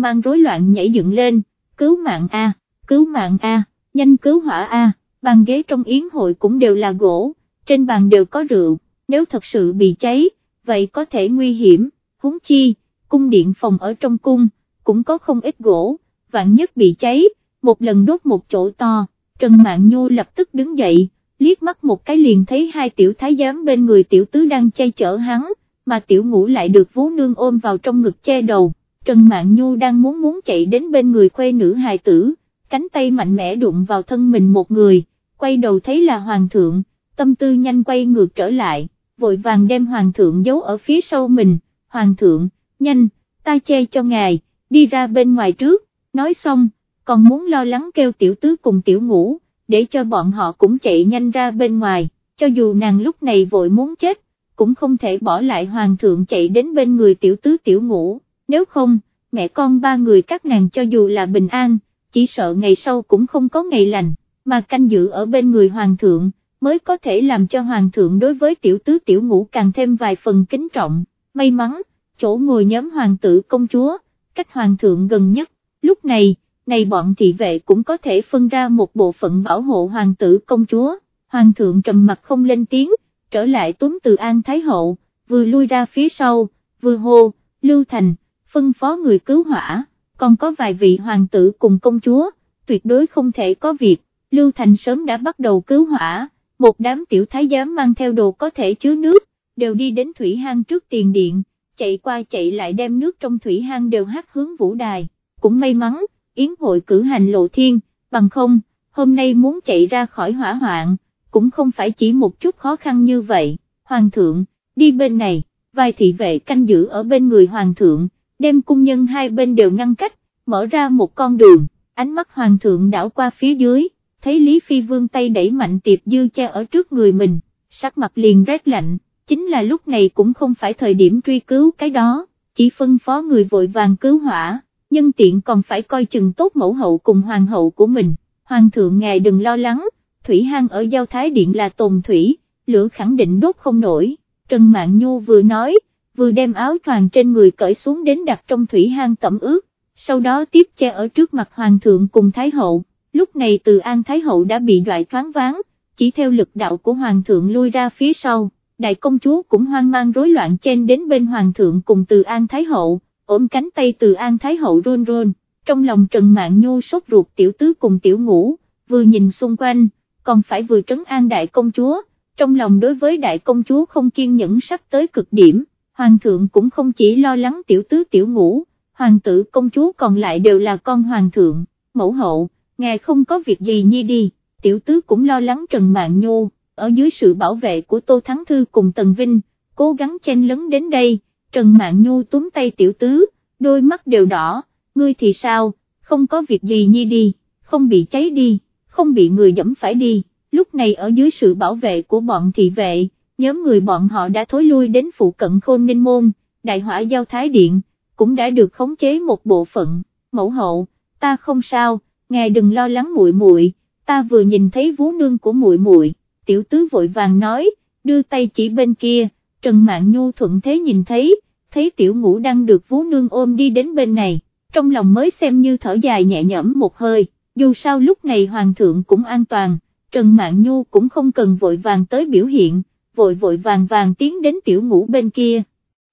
Speaker 1: mang rối loạn nhảy dựng lên, cứu mạng a cứu mạng a nhanh cứu hỏa a bàn ghế trong yến hội cũng đều là gỗ, trên bàn đều có rượu, nếu thật sự bị cháy, vậy có thể nguy hiểm, huống chi, cung điện phòng ở trong cung, cũng có không ít gỗ, vạn nhất bị cháy, một lần đốt một chỗ to, Trần mạng Nhu lập tức đứng dậy, liếc mắt một cái liền thấy hai tiểu thái giám bên người tiểu tứ đang chay chở hắn, mà tiểu ngũ lại được vú nương ôm vào trong ngực che đầu, Trần mạng Nhu đang muốn muốn chạy đến bên người khuê nữ hài tử, cánh tay mạnh mẽ đụng vào thân mình một người, quay đầu thấy là hoàng thượng, tâm tư nhanh quay ngược trở lại, vội vàng đem hoàng thượng giấu ở phía sau mình, hoàng thượng, nhanh, ta che cho ngài, đi ra bên ngoài trước, nói xong, còn muốn lo lắng kêu tiểu tứ cùng tiểu ngũ, để cho bọn họ cũng chạy nhanh ra bên ngoài, cho dù nàng lúc này vội muốn chết, cũng không thể bỏ lại hoàng thượng chạy đến bên người tiểu tứ tiểu ngũ, nếu không, mẹ con ba người các nàng cho dù là bình an, chỉ sợ ngày sau cũng không có ngày lành, mà canh giữ ở bên người hoàng thượng, mới có thể làm cho hoàng thượng đối với tiểu tứ tiểu ngũ càng thêm vài phần kính trọng, may mắn, chỗ ngồi nhóm hoàng tử công chúa, cách hoàng thượng gần nhất, lúc này, này bọn thị vệ cũng có thể phân ra một bộ phận bảo hộ hoàng tử công chúa, hoàng thượng trầm mặt không lên tiếng, trở lại túm từ An Thái Hậu, vừa lui ra phía sau, vừa hô, Lưu Thành, phân phó người cứu hỏa, còn có vài vị hoàng tử cùng công chúa, tuyệt đối không thể có việc, Lưu Thành sớm đã bắt đầu cứu hỏa, một đám tiểu thái giám mang theo đồ có thể chứa nước, đều đi đến thủy hang trước tiền điện, chạy qua chạy lại đem nước trong thủy hang đều hát hướng vũ đài, cũng may mắn, yến hội cử hành lộ thiên, bằng không, hôm nay muốn chạy ra khỏi hỏa hoạn, cũng không phải chỉ một chút khó khăn như vậy, hoàng thượng, đi bên này, vài thị vệ canh giữ ở bên người hoàng thượng, đem cung nhân hai bên đều ngăn cách, mở ra một con đường, ánh mắt hoàng thượng đảo qua phía dưới, thấy Lý Phi Vương tay đẩy mạnh tiệp dư che ở trước người mình, sắc mặt liền rét lạnh, chính là lúc này cũng không phải thời điểm truy cứu cái đó, chỉ phân phó người vội vàng cứu hỏa, nhân tiện còn phải coi chừng tốt mẫu hậu cùng hoàng hậu của mình, hoàng thượng ngài đừng lo lắng, thủy hang ở giao thái điện là tồn thủy, lửa khẳng định đốt không nổi, Trần mạng Nhu vừa nói, vừa đem áo choàng trên người cởi xuống đến đặt trong thủy hang tẩm ướt, sau đó tiếp che ở trước mặt Hoàng thượng cùng Thái hậu, lúc này từ An Thái hậu đã bị đoại thoáng váng, chỉ theo lực đạo của Hoàng thượng lui ra phía sau, đại công chúa cũng hoang mang rối loạn chen đến bên Hoàng thượng cùng từ An Thái hậu, ôm cánh tay từ An Thái hậu run run, trong lòng Trần mạng Nhu sốt ruột tiểu tứ cùng tiểu ngũ, vừa nhìn xung quanh, còn phải vừa trấn an đại công chúa, trong lòng đối với đại công chúa không kiên nhẫn sắp tới cực điểm, hoàng thượng cũng không chỉ lo lắng tiểu tứ tiểu ngũ, hoàng tử công chúa còn lại đều là con hoàng thượng, mẫu hậu, ngài không có việc gì nhi đi, tiểu tứ cũng lo lắng Trần mạng Nhu, ở dưới sự bảo vệ của Tô Thắng Thư cùng Tần Vinh, cố gắng chen lấn đến đây, Trần mạng Nhu túm tay tiểu tứ, đôi mắt đều đỏ, ngươi thì sao, không có việc gì nhi đi, không bị cháy đi, không bị người dẫm phải đi, lúc này ở dưới sự bảo vệ của bọn thị vệ, nhóm người bọn họ đã thối lui đến phụ cận khôn ninh môn, đại hỏa giao thái điện, cũng đã được khống chế một bộ phận, mẫu hậu, ta không sao, ngài đừng lo lắng muội muội, ta vừa nhìn thấy vú nương của muội muội, tiểu tứ vội vàng nói, đưa tay chỉ bên kia, Trần Mạn Nhu thuận thế nhìn thấy, thấy tiểu ngũ đang được vú nương ôm đi đến bên này, trong lòng mới xem như thở dài nhẹ nhõm một hơi, dù sao lúc này hoàng thượng cũng an toàn, Trần Mạn Nhu cũng không cần vội vàng tới biểu hiện, vội vội vàng vàng tiến đến tiểu ngũ bên kia.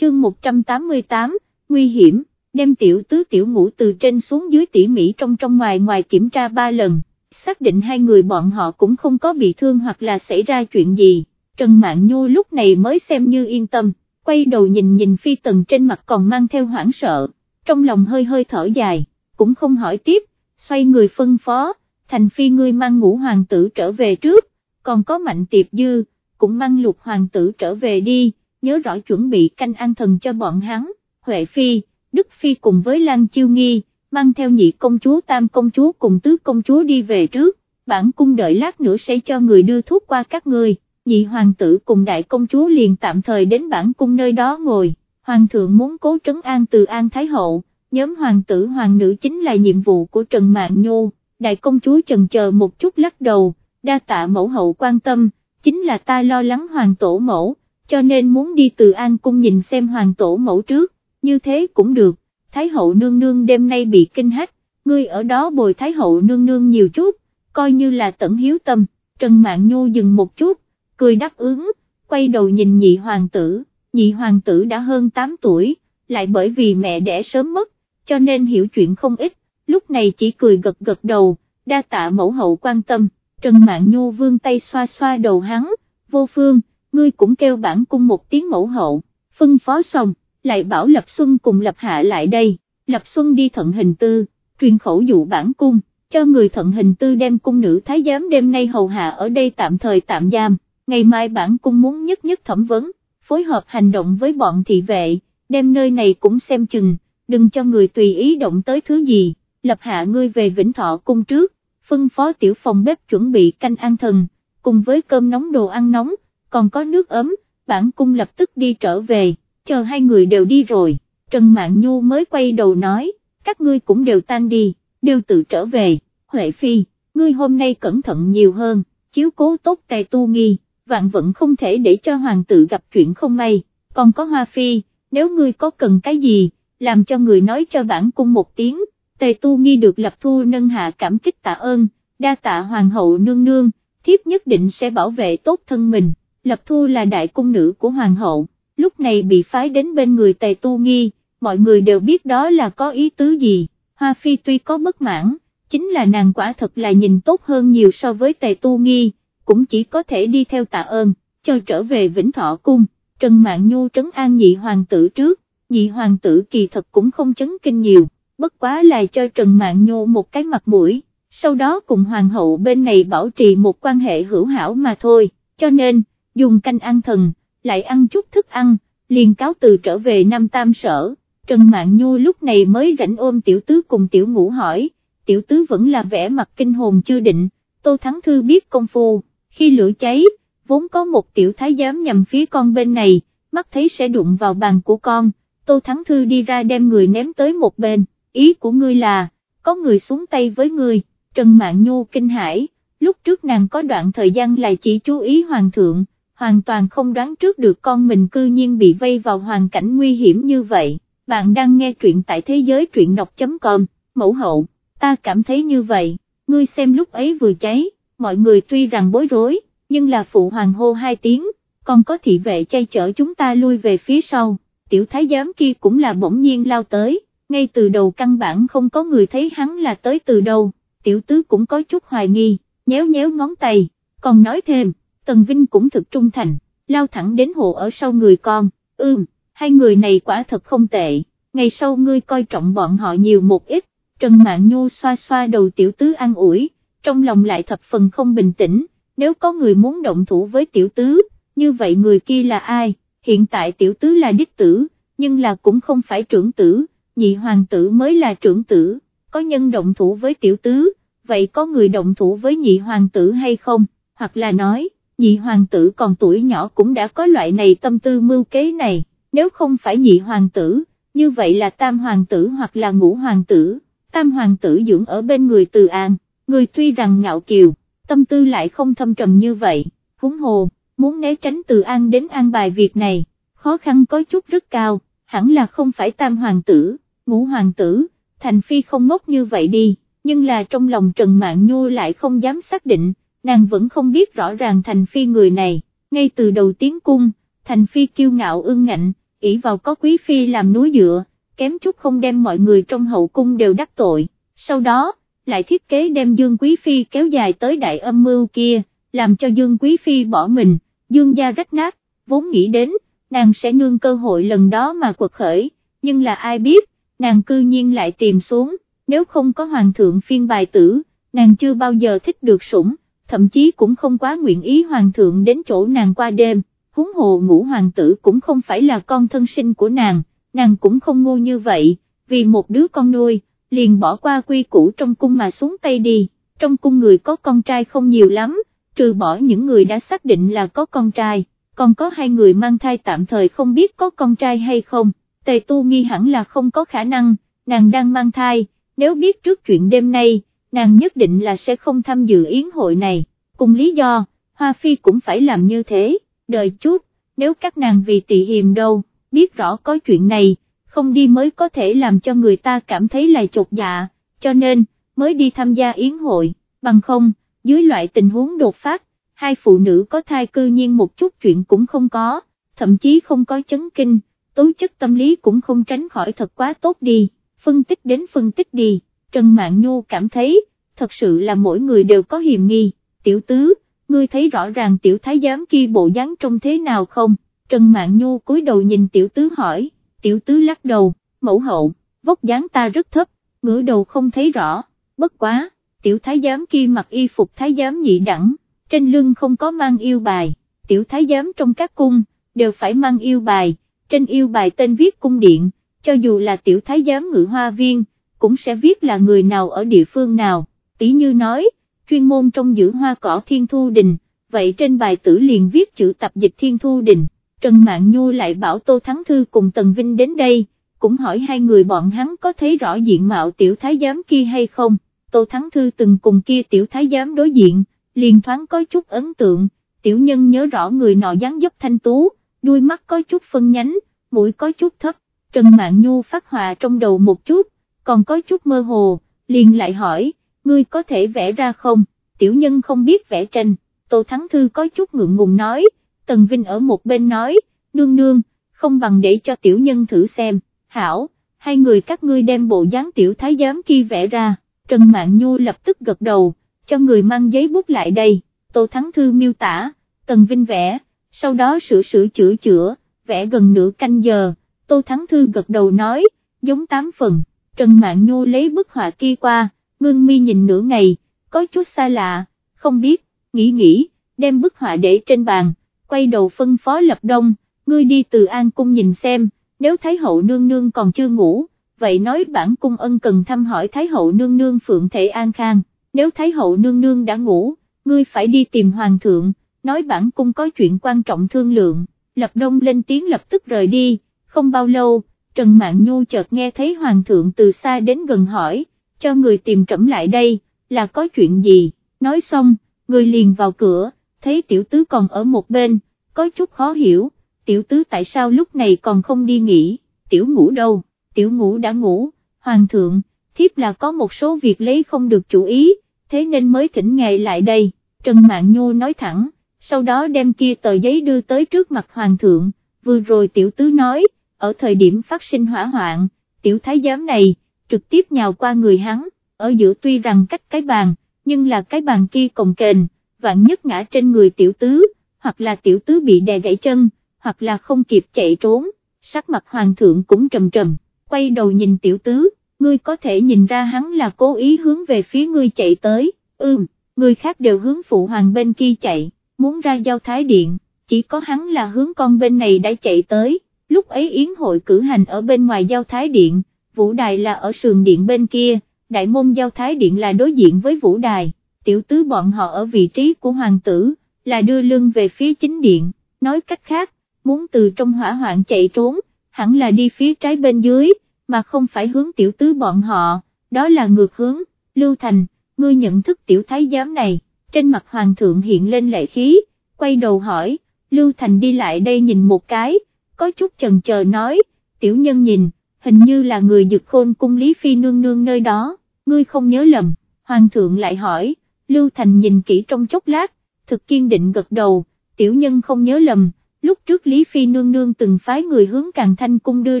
Speaker 1: Chương 188, nguy hiểm, đem tiểu tứ tiểu ngũ từ trên xuống dưới tỉ mỉ trong trong ngoài ngoài kiểm tra ba lần, xác định hai người bọn họ cũng không có bị thương hoặc là xảy ra chuyện gì, Trần Mạn Nhu lúc này mới xem như yên tâm, quay đầu nhìn nhìn phi tần trên mặt còn mang theo hoảng sợ, trong lòng hơi hơi thở dài, cũng không hỏi tiếp, xoay người phân phó, thành phi ngươi mang ngũ hoàng tử trở về trước, còn có mạnh tiệp dư, cũng mang lục hoàng tử trở về đi, nhớ rõ chuẩn bị canh an thần cho bọn hắn, Huệ Phi, Đức Phi cùng với Lan Chiêu Nghi, mang theo nhị công chúa tam công chúa cùng tứ công chúa đi về trước, bản cung đợi lát nữa sẽ cho người đưa thuốc qua các ngươi, nhị hoàng tử cùng đại công chúa liền tạm thời đến bản cung nơi đó ngồi, hoàng thượng muốn cố trấn an từ an thái hậu, nhóm hoàng tử hoàng nữ chính là nhiệm vụ của Trần Mạn Nhô, đại công chúa chần chờ một chút lắc đầu, đa tạ mẫu hậu quan tâm, chính là ta lo lắng hoàng tổ mẫu, cho nên muốn đi từ an cung nhìn xem hoàng tổ mẫu trước, như thế cũng được, thái hậu nương nương đêm nay bị kinh hách, ngươi ở đó bồi thái hậu nương nương nhiều chút, coi như là tận hiếu tâm, Trần Mạn nhu dừng một chút, cười đáp ứng, quay đầu nhìn nhị hoàng tử, nhị hoàng tử đã hơn 8 tuổi, lại bởi vì mẹ đẻ sớm mất, cho nên hiểu chuyện không ít, lúc này chỉ cười gật gật đầu, đa tạ mẫu hậu quan tâm, Trần Mạn Nhu vương tay xoa xoa đầu hắn, vô phương, ngươi cũng kêu bản cung một tiếng mẫu hậu, phân phó xong, lại bảo Lập Xuân cùng Lập Hạ lại đây, Lập Xuân đi thận hình tư, truyền khẩu dụ bản cung, cho người thận hình tư đem cung nữ thái giám đêm nay hầu hạ ở đây tạm thời tạm giam, ngày mai bản cung muốn nhất nhất thẩm vấn, phối hợp hành động với bọn thị vệ, đem nơi này cũng xem chừng, đừng cho người tùy ý động tới thứ gì, lập hạ ngươi về Vĩnh Thọ cung trước, phân phó tiểu phòng bếp chuẩn bị canh an thần, cùng với cơm nóng đồ ăn nóng, còn có nước ấm, bản cung lập tức đi trở về, chờ hai người đều đi rồi, Trần Mạn Nhu mới quay đầu nói, các ngươi cũng đều tan đi, đều tự trở về, Huệ Phi, ngươi hôm nay cẩn thận nhiều hơn, chiếu cố tốt tài tu nghi, vạn vẫn không thể để cho hoàng tử gặp chuyện không may, còn có Hoa Phi, nếu ngươi có cần cái gì, làm cho người nói cho bản cung một tiếng, tề tu nghi được lập thu nâng hạ cảm kích tạ ơn, đa tạ hoàng hậu nương nương, thiếp nhất định sẽ bảo vệ tốt thân mình, lập thu là đại cung nữ của hoàng hậu, lúc này bị phái đến bên người tề tu nghi, mọi người đều biết đó là có ý tứ gì, hoa phi tuy có bất mãn, chính là nàng quả thật là nhìn tốt hơn nhiều so với tề tu nghi, cũng chỉ có thể đi theo tạ ơn, cho trở về Vĩnh Thọ Cung, Trần Mạn Nhu trấn an nhị hoàng tử trước, nhị hoàng tử kỳ thật cũng không chấn kinh nhiều, bất quá là cho Trần Mạn Nhu một cái mặt mũi, sau đó cùng hoàng hậu bên này bảo trì một quan hệ hữu hảo mà thôi, cho nên, dùng canh ăn thần, lại ăn chút thức ăn, liền cáo từ trở về Nam Tam Sở, Trần Mạn Nhu lúc này mới rảnh ôm tiểu tứ cùng tiểu ngũ hỏi, tiểu tứ vẫn là vẻ mặt kinh hồn chưa định, Tô Thắng Thư biết công phu, khi lửa cháy, vốn có một tiểu thái giám nhằm phía con bên này, mắt thấy sẽ đụng vào bàn của con, Tô Thắng Thư đi ra đem người ném tới một bên, ý của ngươi là, có người xuống tay với ngươi, Trần Mạn Nhu kinh hãi, lúc trước nàng có đoạn thời gian lại chỉ chú ý hoàng thượng, hoàn toàn không đoán trước được con mình cư nhiên bị vây vào hoàn cảnh nguy hiểm như vậy. Bạn đang nghe truyện tại thế giới truyện đọc.com, mẫu hậu, ta cảm thấy như vậy, ngươi xem lúc ấy vừa cháy, mọi người tuy rằng bối rối, nhưng là phụ hoàng hô hai tiếng, còn có thị vệ chay chở chúng ta lui về phía sau, tiểu thái giám kia cũng là bỗng nhiên lao tới, ngay từ đầu căn bản không có người thấy hắn là tới từ đâu, tiểu tứ cũng có chút hoài nghi, nhéo nhéo ngón tay, còn nói thêm, Tần Vinh cũng thực trung thành, lao thẳng đến hộ ở sau người con, ưm, hai người này quả thật không tệ, ngày sau ngươi coi trọng bọn họ nhiều một ít, Trần Mạn Nhu xoa xoa đầu tiểu tứ an ủi, trong lòng lại thập phần không bình tĩnh, nếu có người muốn động thủ với tiểu tứ, như vậy người kia là ai, hiện tại tiểu tứ là đích tử, nhưng là cũng không phải trưởng tử, nhị hoàng tử mới là trưởng tử, có nhân động thủ với tiểu tứ, vậy có người động thủ với nhị hoàng tử hay không, hoặc là nói, nhị hoàng tử còn tuổi nhỏ cũng đã có loại này tâm tư mưu kế này, nếu không phải nhị hoàng tử, như vậy là tam hoàng tử hoặc là ngũ hoàng tử, tam hoàng tử dưỡng ở bên người từ an, người tuy rằng ngạo kiều, tâm tư lại không thâm trầm như vậy, húng hồ, muốn né tránh từ an đến an bài việc này, khó khăn có chút rất cao, hẳn là không phải tam hoàng tử, ngũ hoàng tử, thành phi không ngốc như vậy đi, nhưng là trong lòng Trần mạng Nhu lại không dám xác định, nàng vẫn không biết rõ ràng thành phi người này, ngay từ đầu tiến cung, thành phi kiêu ngạo ương ngạnh, ỷ vào có quý phi làm núi dựa, kém chút không đem mọi người trong hậu cung đều đắc tội, sau đó, lại thiết kế đem Dương Quý Phi kéo dài tới đại âm mưu kia, làm cho Dương Quý Phi bỏ mình, Dương gia rách nát, vốn nghĩ đến, nàng sẽ nương cơ hội lần đó mà quật khởi, nhưng là ai biết, nàng cư nhiên lại tìm xuống, nếu không có hoàng thượng phiên bài tử, nàng chưa bao giờ thích được sủng, thậm chí cũng không quá nguyện ý hoàng thượng đến chỗ nàng qua đêm, huống hồ ngũ hoàng tử cũng không phải là con thân sinh của nàng, nàng cũng không ngu như vậy, vì một đứa con nuôi, liền bỏ qua quy củ trong cung mà xuống tay đi, trong cung người có con trai không nhiều lắm, trừ bỏ những người đã xác định là có con trai, còn có hai người mang thai tạm thời không biết có con trai hay không, tề tu nghi hẳn là không có khả năng, nàng đang mang thai, nếu biết trước chuyện đêm nay, nàng nhất định là sẽ không tham dự yến hội này, cùng lý do, Hoa Phi cũng phải làm như thế, đợi chút, nếu các nàng vì tị hiềm đâu, biết rõ có chuyện này, không đi mới có thể làm cho người ta cảm thấy là chột dạ, cho nên, mới đi tham gia yến hội, bằng không, dưới loại tình huống đột phát, hai phụ nữ có thai cư nhiên một chút chuyện cũng không có, thậm chí không có chấn kinh, tố chất tâm lý cũng không tránh khỏi thật quá tốt đi, phân tích đến phân tích đi, Trần Mạn Nhu cảm thấy, thật sự là mỗi người đều có hiềm nghi, tiểu tứ, ngươi thấy rõ ràng tiểu thái giám kia bộ dáng trông thế nào không, Trần Mạn Nhu cúi đầu nhìn tiểu tứ hỏi, tiểu tứ lắc đầu, mẫu hậu, vóc dáng ta rất thấp, ngửa đầu không thấy rõ, bất quá, tiểu thái giám kia mặc y phục thái giám nhị đẳng, trên lưng không có mang yêu bài, tiểu thái giám trong các cung, đều phải mang yêu bài, trên yêu bài tên viết cung điện, cho dù là tiểu thái giám ngự hoa viên, cũng sẽ viết là người nào ở địa phương nào, tí như nói, chuyên môn trong giữ hoa cỏ thiên thu đình, vậy trên bài tử liền viết chữ tập dịch thiên thu đình. Trần Mạn Nhu lại bảo Tô Thắng Thư cùng Tần Vinh đến đây, cũng hỏi hai người bọn hắn có thấy rõ diện mạo tiểu thái giám kia hay không, Tô Thắng Thư từng cùng kia tiểu thái giám đối diện, liền thoáng có chút ấn tượng, tiểu nhân nhớ rõ người nọ dáng dấp thanh tú, đuôi mắt có chút phân nhánh, mũi có chút thấp, Trần Mạn Nhu phát hòa trong đầu một chút, còn có chút mơ hồ, liền lại hỏi, ngươi có thể vẽ ra không, tiểu nhân không biết vẽ tranh, Tô Thắng Thư có chút ngượng ngùng nói, Tần Vinh ở một bên nói, nương nương, không bằng để cho tiểu nhân thử xem, hảo, hai người các ngươi đem bộ dáng tiểu thái giám kia vẽ ra, Trần Mạn Nhu lập tức gật đầu, cho người mang giấy bút lại đây, Tô Thắng Thư miêu tả, Tần Vinh vẽ, sau đó sửa sửa chữa chữa, vẽ gần nửa canh giờ, Tô Thắng Thư gật đầu nói, giống tám phần, Trần Mạn Nhu lấy bức họa kia qua, ngưng mi nhìn nửa ngày, có chút xa lạ, không biết, nghĩ nghĩ, đem bức họa để trên bàn, quay đầu phân phó lập đông, ngươi đi từ An Cung nhìn xem, nếu Thái hậu nương nương còn chưa ngủ, vậy nói bản cung ân cần thăm hỏi Thái hậu nương nương Phượng Thể An Khang, nếu Thái hậu nương nương đã ngủ, ngươi phải đi tìm Hoàng thượng, nói bản cung có chuyện quan trọng thương lượng, lập đông lên tiếng lập tức rời đi, không bao lâu, Trần Mạn Nhu chợt nghe thấy Hoàng thượng từ xa đến gần hỏi, cho người tìm trẫm lại đây, là có chuyện gì, nói xong, người liền vào cửa, thấy tiểu tứ còn ở một bên, có chút khó hiểu, tiểu tứ tại sao lúc này còn không đi nghỉ, tiểu ngủ đâu, tiểu ngủ đã ngủ, hoàng thượng, thiếp là có một số việc lấy không được chủ ý, thế nên mới thỉnh ngài lại đây, Trần Mạn Nhu nói thẳng, sau đó đem kia tờ giấy đưa tới trước mặt hoàng thượng, vừa rồi tiểu tứ nói, ở thời điểm phát sinh hỏa hoạn, tiểu thái giám này, trực tiếp nhào qua người hắn, ở giữa tuy rằng cách cái bàn, nhưng là cái bàn kia cồng kềnh, vạn nhất ngã trên người tiểu tứ, hoặc là tiểu tứ bị đè gãy chân, hoặc là không kịp chạy trốn, sắc mặt hoàng thượng cũng trầm trầm, quay đầu nhìn tiểu tứ, ngươi có thể nhìn ra hắn là cố ý hướng về phía ngươi chạy tới, ưm, người khác đều hướng phụ hoàng bên kia chạy, muốn ra giao thái điện, chỉ có hắn là hướng con bên này đã chạy tới, lúc ấy yến hội cử hành ở bên ngoài giao thái điện, vũ đài là ở sườn điện bên kia, đại môn giao thái điện là đối diện với vũ đài, tiểu tứ bọn họ ở vị trí của hoàng tử, là đưa lưng về phía chính điện, nói cách khác, muốn từ trong hỏa hoạn chạy trốn, hẳn là đi phía trái bên dưới, mà không phải hướng tiểu tứ bọn họ, đó là ngược hướng, Lưu Thành, ngươi nhận thức tiểu thái giám này, trên mặt hoàng thượng hiện lên lệ khí, quay đầu hỏi, Lưu Thành đi lại đây nhìn một cái, có chút chần chờ nói, tiểu nhân nhìn, hình như là người dực khôn cung Lý Phi nương nương nơi đó, ngươi không nhớ lầm, hoàng thượng lại hỏi, Lưu Thành nhìn kỹ trong chốc lát, thực kiên định gật đầu, tiểu nhân không nhớ lầm, lúc trước Lý Phi nương nương từng phái người hướng Càng Thanh cung đưa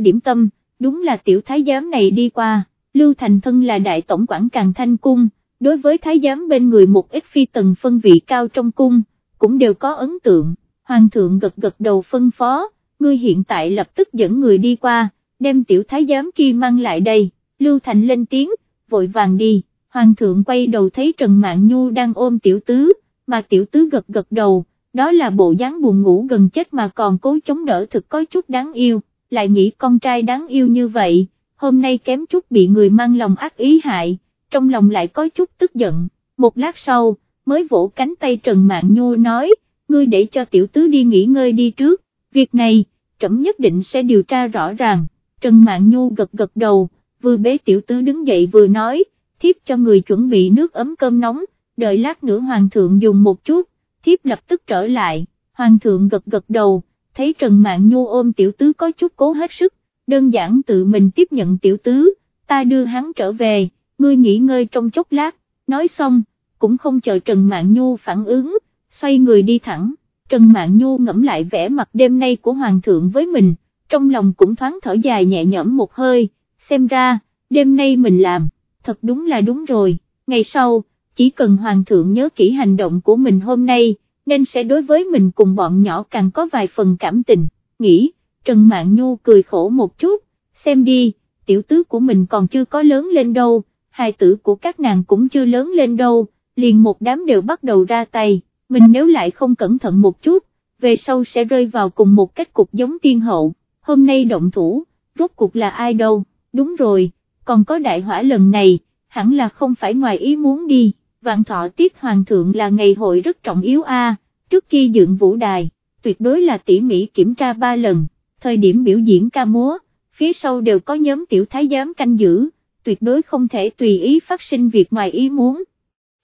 Speaker 1: điểm tâm, đúng là tiểu thái giám này đi qua, Lưu Thành thân là đại tổng quản Càng Thanh cung, đối với thái giám bên người một ít phi tần phân vị cao trong cung, cũng đều có ấn tượng, hoàng thượng gật gật đầu phân phó, ngươi hiện tại lập tức dẫn người đi qua, đem tiểu thái giám kia mang lại đây, Lưu Thành lên tiếng, vội vàng đi, hoàng thượng quay đầu thấy Trần Mạn Nhu đang ôm tiểu tứ, mà tiểu tứ gật gật đầu, đó là bộ dáng buồn ngủ gần chết mà còn cố chống đỡ thực có chút đáng yêu, lại nghĩ con trai đáng yêu như vậy, hôm nay kém chút bị người mang lòng ác ý hại, trong lòng lại có chút tức giận, một lát sau, mới vỗ cánh tay Trần Mạn Nhu nói, ngươi để cho tiểu tứ đi nghỉ ngơi đi trước, việc này, trẫm nhất định sẽ điều tra rõ ràng, Trần Mạn Nhu gật gật đầu, vừa bế tiểu tứ đứng dậy vừa nói, thiếp cho người chuẩn bị nước ấm cơm nóng, đợi lát nữa hoàng thượng dùng một chút, thiếp lập tức trở lại, hoàng thượng gật gật đầu, thấy Trần Mạn Nhu ôm tiểu tứ có chút cố hết sức, đơn giản tự mình tiếp nhận tiểu tứ, ta đưa hắn trở về, ngươi nghỉ ngơi trong chốc lát, nói xong, cũng không chờ Trần Mạn Nhu phản ứng, xoay người đi thẳng, Trần Mạn Nhu ngẫm lại vẻ mặt đêm nay của Hoàng thượng với mình, trong lòng cũng thoáng thở dài nhẹ nhõm một hơi, xem ra, đêm nay mình làm, thật đúng là đúng rồi, ngày sau, chỉ cần Hoàng thượng nhớ kỹ hành động của mình hôm nay, nên sẽ đối với mình cùng bọn nhỏ càng có vài phần cảm tình, nghĩ, Trần Mạn Nhu cười khổ một chút, xem đi, tiểu tứ của mình còn chưa có lớn lên đâu, hài tử của các nàng cũng chưa lớn lên đâu, liền một đám đều bắt đầu ra tay, mình nếu lại không cẩn thận một chút, về sau sẽ rơi vào cùng một kết cục giống tiên hậu, hôm nay động thủ, rốt cuộc là ai đâu, đúng rồi, còn có đại hỏa lần này, hẳn là không phải ngoài ý muốn đi, vạn thọ tiết hoàng thượng là ngày hội rất trọng yếu a. trước khi dựng vũ đài, tuyệt đối là tỉ mỉ kiểm tra ba lần, thời điểm biểu diễn ca múa, phía sau đều có nhóm tiểu thái giám canh giữ, tuyệt đối không thể tùy ý phát sinh việc ngoài ý muốn.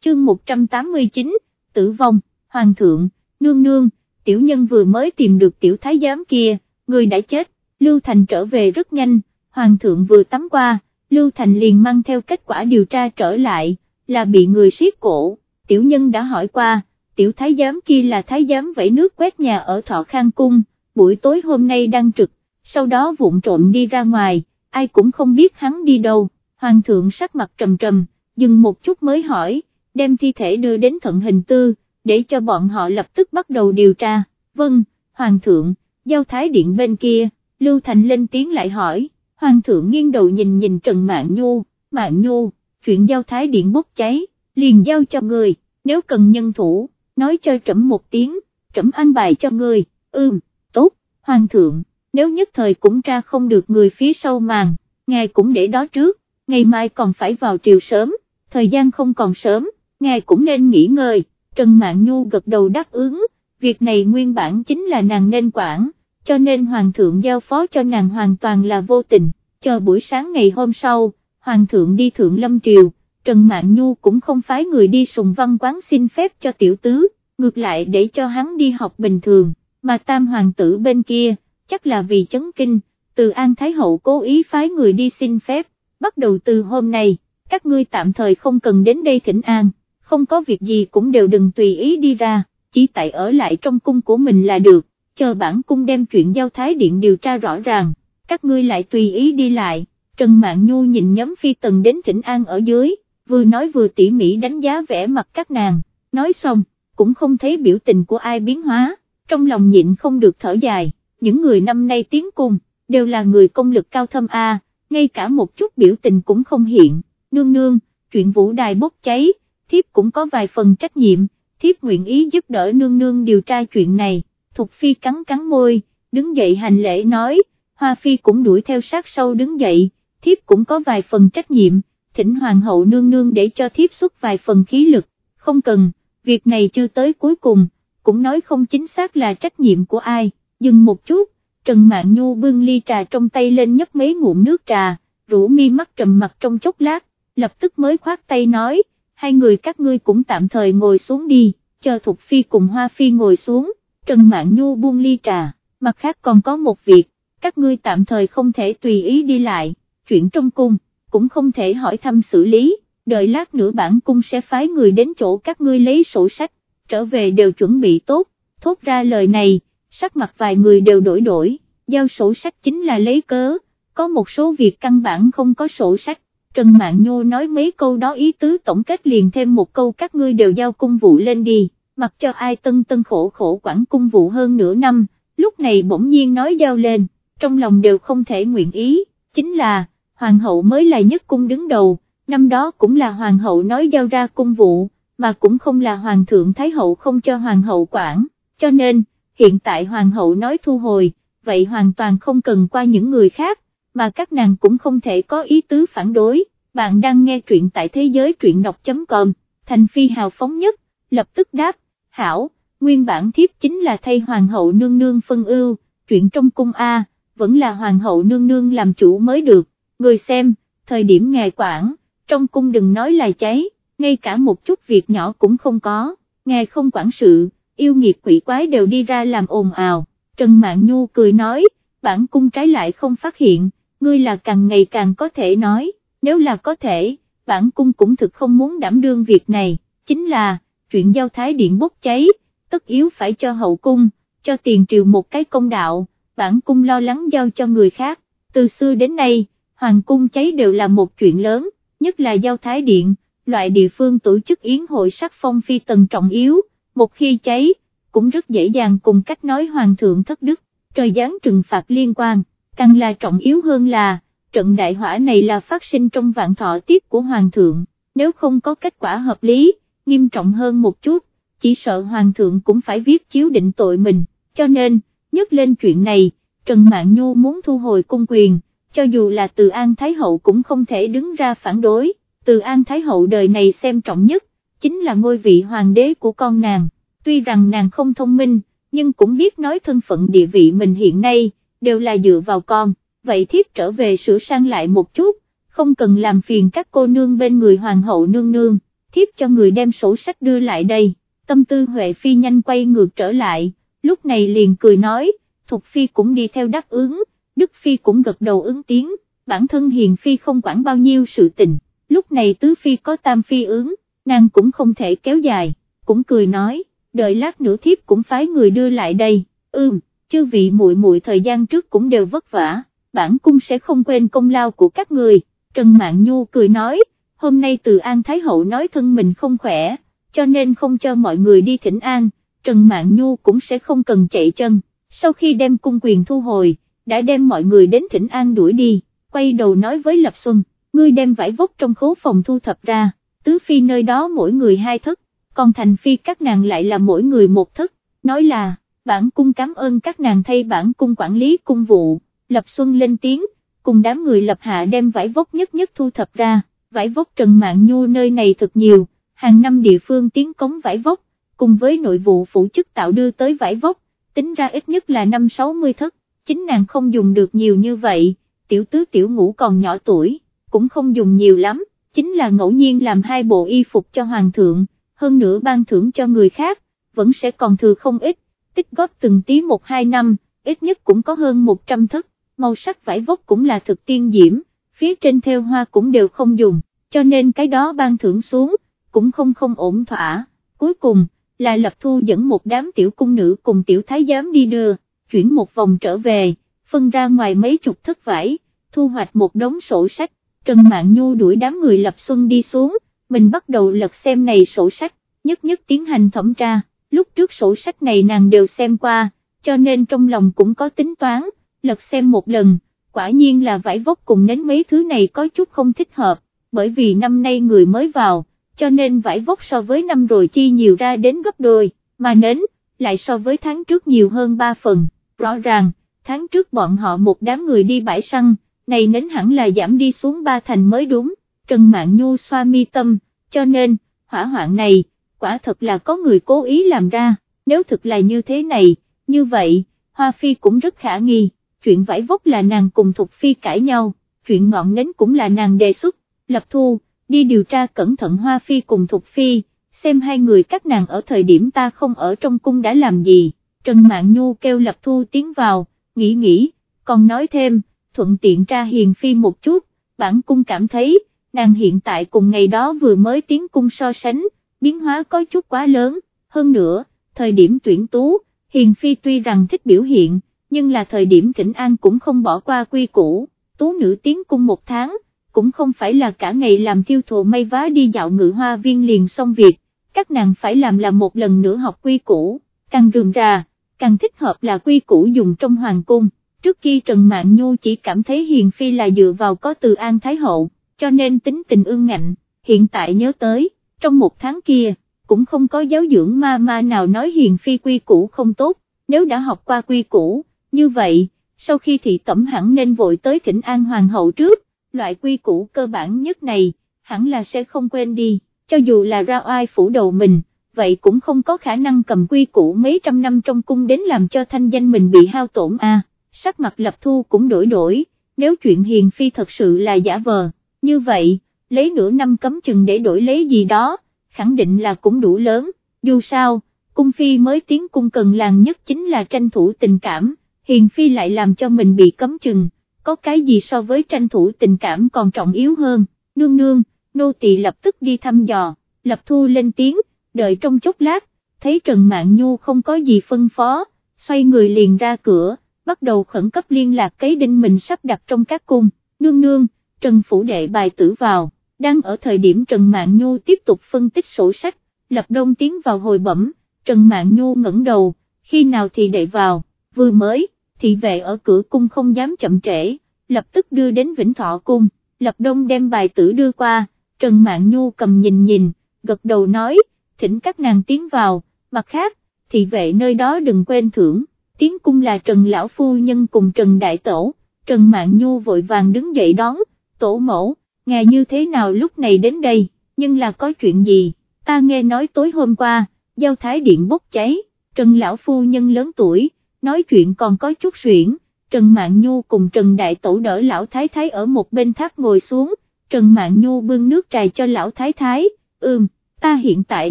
Speaker 1: Chương 189, tử vong, hoàng thượng, nương nương, tiểu nhân vừa mới tìm được tiểu thái giám kia, người đã chết, Lưu Thành trở về rất nhanh, hoàng thượng vừa tắm qua, Lưu Thành liền mang theo kết quả điều tra trở lại, là bị người siết cổ, tiểu nhân đã hỏi qua, tiểu thái giám kia là thái giám vẫy nước quét nhà ở thọ khang cung, buổi tối hôm nay đang trực, sau đó vụng trộm đi ra ngoài, ai cũng không biết hắn đi đâu hoàng thượng sắc mặt trầm trầm, dừng một chút mới hỏi, đem thi thể đưa đến thận hình tư, để cho bọn họ lập tức bắt đầu điều tra, vâng, hoàng thượng, giao thái điện bên kia, Lưu Thành lên tiếng lại hỏi, hoàng thượng nghiêng đầu nhìn nhìn Trần Mạng Nhu, Mạng Nhu, chuyện giao thái điện bốc cháy, liền giao cho người, nếu cần nhân thủ, nói cho trẫm một tiếng, trẫm an bài cho người, ưm, tốt, hoàng thượng, nếu nhất thời cũng tra không được người phía sau màn, ngài cũng để đó trước, ngày mai còn phải vào triều sớm, thời gian không còn sớm, ngài cũng nên nghỉ ngơi, Trần Mạn Nhu gật đầu đáp ứng, việc này nguyên bản chính là nàng nên quản, cho nên Hoàng thượng giao phó cho nàng hoàn toàn là vô tình, chờ buổi sáng ngày hôm sau, Hoàng thượng đi thượng lâm triều, Trần Mạn Nhu cũng không phái người đi sùng văn quán xin phép cho tiểu tứ, ngược lại để cho hắn đi học bình thường, mà tam hoàng tử bên kia, chắc là vì chấn kinh, từ An Thái Hậu cố ý phái người đi xin phép, bắt đầu từ hôm nay, các ngươi tạm thời không cần đến đây thỉnh an, không có việc gì cũng đều đừng tùy ý đi ra, chỉ tại ở lại trong cung của mình là được, chờ bản cung đem chuyện giao thái điện điều tra rõ ràng, các ngươi lại tùy ý đi lại, Trần Mạn Nhu nhìn nhóm phi tần đến thỉnh an ở dưới, vừa nói vừa tỉ mỉ đánh giá vẻ mặt các nàng, nói xong, cũng không thấy biểu tình của ai biến hóa, trong lòng nhịn không được thở dài, những người năm nay tiến cung, đều là người công lực cao thâm A, ngay cả một chút biểu tình cũng không hiện, nương nương, chuyện vũ đài bốc cháy, thiếp cũng có vài phần trách nhiệm, thiếp nguyện ý giúp đỡ nương nương điều tra chuyện này, Thục Phi cắn cắn môi, đứng dậy hành lễ nói, Hoa Phi cũng đuổi theo sát sau đứng dậy, thiếp cũng có vài phần trách nhiệm, thỉnh Hoàng hậu nương nương để cho thiếp xuất vài phần khí lực, không cần, việc này chưa tới cuối cùng, cũng nói không chính xác là trách nhiệm của ai, dừng một chút, Trần Mạn Nhu bưng ly trà trong tay lên nhấp mấy ngụm nước trà, rủ mi mắt trầm mặt trong chốc lát, lập tức mới khoát tay nói, hai người các ngươi cũng tạm thời ngồi xuống đi, chờ Thục Phi cùng Hoa Phi ngồi xuống, Trần Mạn Nhu buông ly trà, mặt khác còn có một việc, các ngươi tạm thời không thể tùy ý đi lại, chuyện trong cung, cũng không thể hỏi thăm xử lý, đợi lát nữa bản cung sẽ phái người đến chỗ các ngươi lấy sổ sách, trở về đều chuẩn bị tốt, thốt ra lời này, sắc mặt vài người đều đổi đổi, giao sổ sách chính là lấy cớ, có một số việc căn bản không có sổ sách, Trần Mạn Nhu nói mấy câu đó ý tứ tổng kết liền thêm một câu các ngươi đều giao cung vụ lên đi, mặc cho ai tân tân khổ khổ quản cung vụ hơn nửa năm, lúc này bỗng nhiên nói giao lên, trong lòng đều không thể nguyện ý, chính là, hoàng hậu mới là nhất cung đứng đầu, năm đó cũng là hoàng hậu nói giao ra cung vụ, mà cũng không là hoàng thượng thái hậu không cho hoàng hậu quản, cho nên, hiện tại hoàng hậu nói thu hồi, vậy hoàn toàn không cần qua những người khác, mà các nàng cũng không thể có ý tứ phản đối, bạn đang nghe truyện tại thế giới truyện đọc.com, thành phi hào phóng nhất, lập tức đáp, hảo, nguyên bản thiếp chính là thay hoàng hậu nương nương phân ưu, chuyện trong cung A, vẫn là hoàng hậu nương nương làm chủ mới được, người xem, thời điểm ngài quản, trong cung đừng nói là cháy, ngay cả một chút việc nhỏ cũng không có, ngài không quản sự, yêu nghiệt quỷ quái đều đi ra làm ồn ào, Trần Mạn Nhu cười nói, bản cung trái lại không phát hiện, ngươi là càng ngày càng có thể nói, nếu là có thể, bản cung cũng thực không muốn đảm đương việc này, chính là, chuyện giao thái điện bốc cháy, tất yếu phải cho hậu cung, cho tiền triều một cái công đạo, bản cung lo lắng giao cho người khác, từ xưa đến nay, hoàng cung cháy đều là một chuyện lớn, nhất là giao thái điện, loại địa phương tổ chức yến hội sắc phong phi tần trọng yếu, một khi cháy, cũng rất dễ dàng cùng cách nói hoàng thượng thất đức, trời giáng trừng phạt liên quan, càng là trọng yếu hơn là, trận đại hỏa này là phát sinh trong vạn thọ tiết của hoàng thượng, nếu không có kết quả hợp lý, nghiêm trọng hơn một chút, chỉ sợ hoàng thượng cũng phải viết chiếu định tội mình, cho nên, nhắc lên chuyện này, Trần mạng Nhu muốn thu hồi cung quyền, cho dù là từ An Thái Hậu cũng không thể đứng ra phản đối, từ An Thái Hậu đời này xem trọng nhất, chính là ngôi vị hoàng đế của con nàng, tuy rằng nàng không thông minh, nhưng cũng biết nói thân phận địa vị mình hiện nay, đều là dựa vào con, vậy thiếp trở về sửa sang lại một chút, không cần làm phiền các cô nương bên người hoàng hậu nương nương, thiếp cho người đem sổ sách đưa lại đây, tâm tư Huệ Phi nhanh quay ngược trở lại, lúc này liền cười nói, Thục Phi cũng đi theo đáp ứng, Đức Phi cũng gật đầu ứng tiếng, bản thân Hiền Phi không quản bao nhiêu sự tình, lúc này Tứ Phi có Tam Phi ứng, nàng cũng không thể kéo dài, cũng cười nói, đợi lát nữa thiếp cũng phái người đưa lại đây, ưm, chư vị muội muội thời gian trước cũng đều vất vả, bản cung sẽ không quên công lao của các người, Trần Mạn Nhu cười nói, hôm nay từ An Thái Hậu nói thân mình không khỏe, cho nên không cho mọi người đi thỉnh an, Trần Mạn Nhu cũng sẽ không cần chạy chân, sau khi đem cung quyền thu hồi, đã đem mọi người đến thỉnh an đuổi đi, quay đầu nói với Lập Xuân, ngươi đem vải vóc trong khố phòng thu thập ra, tứ phi nơi đó mỗi người hai thức, còn thành phi các nàng lại là mỗi người một thức, nói là, bản cung cảm ơn các nàng thay bản cung quản lý cung vụ, Lập Xuân lên tiếng, cùng đám người lập hạ đem vải vóc nhất nhất thu thập ra, vải vóc Trần Mạng Nhu nơi này thật nhiều, hàng năm địa phương tiến cống vải vóc, cùng với nội vụ phụ chức tạo đưa tới vải vóc, tính ra ít nhất là năm 60 thất, chính nàng không dùng được nhiều như vậy, tiểu tứ tiểu ngũ còn nhỏ tuổi, cũng không dùng nhiều lắm, chính là ngẫu nhiên làm hai bộ y phục cho hoàng thượng, hơn nữa ban thưởng cho người khác, vẫn sẽ còn thừa không ít, tích góp từng tí một hai năm, ít nhất cũng có hơn 100 thất, màu sắc vải vóc cũng là thực tiên diễm, phía trên theo hoa cũng đều không dùng, cho nên cái đó ban thưởng xuống, cũng không không ổn thỏa, cuối cùng, là Lập Thu dẫn một đám tiểu cung nữ cùng tiểu thái giám đi đưa, chuyển một vòng trở về, phân ra ngoài mấy chục thất vải, thu hoạch một đống sổ sách, Trần Mạn Nhu đuổi đám người Lập Xuân đi xuống, mình bắt đầu lật xem này sổ sách, nhất nhất tiến hành thẩm tra, lúc trước sổ sách này nàng đều xem qua, cho nên trong lòng cũng có tính toán, lật xem một lần, quả nhiên là vải vóc cùng nến mấy thứ này có chút không thích hợp, bởi vì năm nay người mới vào, cho nên vải vóc so với năm rồi chi nhiều ra đến gấp đôi, mà nến, lại so với tháng trước nhiều hơn 3 phần, rõ ràng, tháng trước bọn họ một đám người đi bãi săn, này nến hẳn là giảm đi xuống ba thành mới đúng, Trần mạng Nhu xoa mi tâm, cho nên, hỏa hoạn này, quả thật là có người cố ý làm ra, nếu thực là như thế này, như vậy, Hoa Phi cũng rất khả nghi, chuyện vải vóc là nàng cùng Thục Phi cãi nhau, chuyện ngọn nến cũng là nàng đề xuất, lập thu, đi điều tra cẩn thận Hoa Phi cùng Thục Phi, xem hai người các nàng ở thời điểm ta không ở trong cung đã làm gì, Trần Mạn Nhu kêu lập thu tiến vào, nghĩ nghĩ, còn nói thêm, thuận tiện tra hiền Phi một chút, bản cung cảm thấy, nàng hiện tại cùng ngày đó vừa mới tiến cung so sánh, biến hóa có chút quá lớn, hơn nữa, thời điểm tuyển tú, Hiền Phi tuy rằng thích biểu hiện, nhưng là thời điểm thỉnh an cũng không bỏ qua quy củ, tú nữ tiến cung một tháng, cũng không phải là cả ngày làm thiêu thụ may vá đi dạo ngự hoa viên liền xong việc, các nàng phải làm là một lần nữa học quy củ, càng rườm rà, càng thích hợp là quy củ dùng trong hoàng cung. Trước khi Trần Mạn Nhu chỉ cảm thấy Hiền Phi là dựa vào có từ An Thái Hậu, cho nên tính tình ương ngạnh, hiện tại nhớ tới, trong một tháng kia, cũng không có giáo dưỡng ma ma nào nói hiền phi quy củ không tốt, nếu đã học qua quy củ, như vậy, sau khi thị tẩm hẳn nên vội tới thỉnh an hoàng hậu trước, loại quy củ cơ bản nhất này, hẳn là sẽ không quên đi, cho dù là ra oai phủ đầu mình, vậy cũng không có khả năng cầm quy củ mấy trăm năm trong cung đến làm cho thanh danh mình bị hao tổn a. sắc mặt lập thu cũng đổi đổi, nếu chuyện hiền phi thật sự là giả vờ, như vậy, lấy nửa năm cấm chừng để đổi lấy gì đó, khẳng định là cũng đủ lớn, dù sao, cung phi mới tiến cung cần làng nhất chính là tranh thủ tình cảm, hiền phi lại làm cho mình bị cấm chừng, có cái gì so với tranh thủ tình cảm còn trọng yếu hơn, nương nương, nô tỳ lập tức đi thăm dò, lập thu lên tiếng, đợi trong chốc lát, thấy Trần mạng Nhu không có gì phân phó, xoay người liền ra cửa, bắt đầu khẩn cấp liên lạc cái đinh mình sắp đặt trong các cung, nương nương, Trần Phủ Đệ bài tử vào đang ở thời điểm Trần mạng Nhu tiếp tục phân tích sổ sách, Lập Đông tiến vào hồi bẩm, Trần mạng Nhu ngẩng đầu, khi nào thì đệ vào, vừa mới, thị vệ ở cửa cung không dám chậm trễ, lập tức đưa đến Vĩnh Thọ Cung, Lập Đông đem bài tử đưa qua, Trần mạng Nhu cầm nhìn nhìn, gật đầu nói, thỉnh các nàng tiến vào, mặt khác, thị vệ nơi đó đừng quên thưởng, tiến cung là Trần Lão Phu Nhân cùng Trần Đại Tổ, Trần mạng Nhu vội vàng đứng dậy đón, tổ mẫu ngài như thế nào lúc này đến đây, nhưng là có chuyện gì, ta nghe nói tối hôm qua, giao thái điện bốc cháy, Trần Lão Phu Nhân lớn tuổi, nói chuyện còn có chút suyễn. Trần Mạn Nhu cùng Trần Đại Tổ đỡ Lão Thái Thái ở một bên tháp ngồi xuống, Trần Mạn Nhu bưng nước trà cho Lão Thái Thái, Ừm, ta hiện tại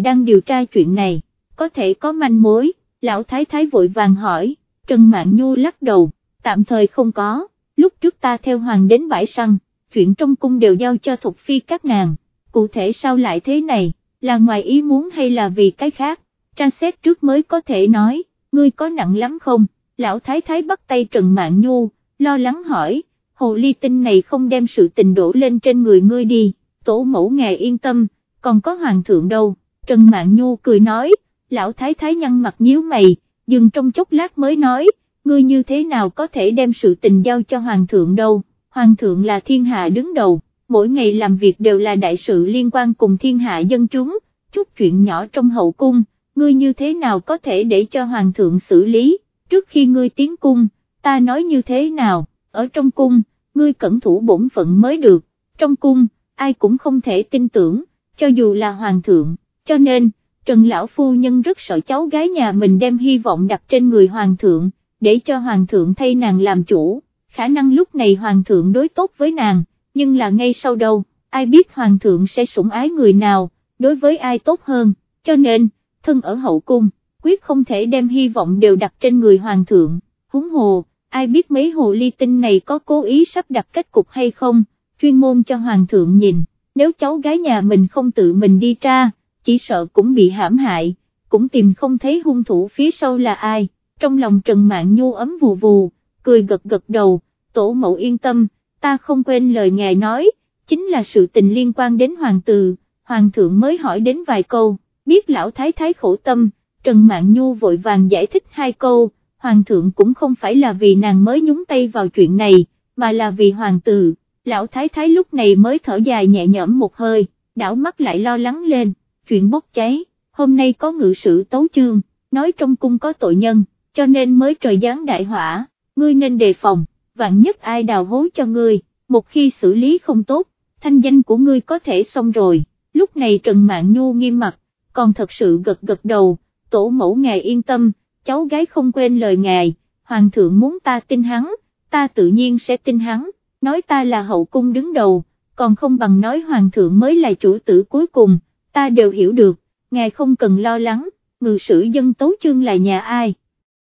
Speaker 1: đang điều tra chuyện này, có thể có manh mối, Lão Thái Thái vội vàng hỏi, Trần Mạn Nhu lắc đầu, tạm thời không có, lúc trước ta theo hoàng đến bãi săn chuyện trong cung đều giao cho Thục Phi các nàng, cụ thể sao lại thế này, là ngoài ý muốn hay là vì cái khác, tra xét trước mới có thể nói, ngươi có nặng lắm không, lão thái thái bắt tay Trần Mạn Nhu, lo lắng hỏi, hồ ly tinh này không đem sự tình đổ lên trên người ngươi đi, tổ mẫu ngài yên tâm, còn có hoàng thượng đâu, Trần Mạn Nhu cười nói, lão thái thái nhăn mặt nhíu mày, dừng trong chốc lát mới nói, ngươi như thế nào có thể đem sự tình giao cho hoàng thượng đâu? Hoàng thượng là thiên hạ đứng đầu, mỗi ngày làm việc đều là đại sự liên quan cùng thiên hạ dân chúng, chút chuyện nhỏ trong hậu cung, ngươi như thế nào có thể để cho hoàng thượng xử lý, trước khi ngươi tiến cung, ta nói như thế nào, ở trong cung, ngươi cẩn thủ bổn phận mới được, trong cung, ai cũng không thể tin tưởng, cho dù là hoàng thượng, cho nên, Trần Lão Phu Nhân rất sợ cháu gái nhà mình đem hy vọng đặt trên người hoàng thượng, để cho hoàng thượng thay nàng làm chủ khả năng lúc này hoàng thượng đối tốt với nàng, nhưng là ngay sau đâu, ai biết hoàng thượng sẽ sủng ái người nào, đối với ai tốt hơn, cho nên, thân ở hậu cung, quyết không thể đem hy vọng đều đặt trên người hoàng thượng, huống hồ, ai biết mấy hồ ly tinh này có cố ý sắp đặt kết cục hay không, chuyên môn cho hoàng thượng nhìn, nếu cháu gái nhà mình không tự mình đi tra, chỉ sợ cũng bị hãm hại, cũng tìm không thấy hung thủ phía sau là ai, trong lòng Trần mạng Nhu ấm vù vù, cười gật gật đầu, tổ mẫu yên tâm, ta không quên lời ngài nói, chính là sự tình liên quan đến hoàng tử, hoàng thượng mới hỏi đến vài câu, biết lão thái thái khổ tâm, Trần Mạn Nhu vội vàng giải thích hai câu, hoàng thượng cũng không phải là vì nàng mới nhúng tay vào chuyện này, mà là vì hoàng tử, lão thái thái lúc này mới thở dài nhẹ nhõm một hơi, đảo mắt lại lo lắng lên, chuyện bốc cháy, hôm nay có ngự sử tấu chương, nói trong cung có tội nhân, cho nên mới trời giáng đại hỏa, ngươi nên đề phòng, vạn nhất ai đào hối cho ngươi, một khi xử lý không tốt, thanh danh của ngươi có thể xong rồi, lúc này Trần Mạn Nhu nghiêm mặt, còn thật sự gật gật đầu, tổ mẫu ngài yên tâm, cháu gái không quên lời ngài, hoàng thượng muốn ta tin hắn, ta tự nhiên sẽ tin hắn, nói ta là hậu cung đứng đầu, còn không bằng nói hoàng thượng mới là chủ tử cuối cùng, ta đều hiểu được, ngài không cần lo lắng, ngự sử dân tấu chương là nhà ai.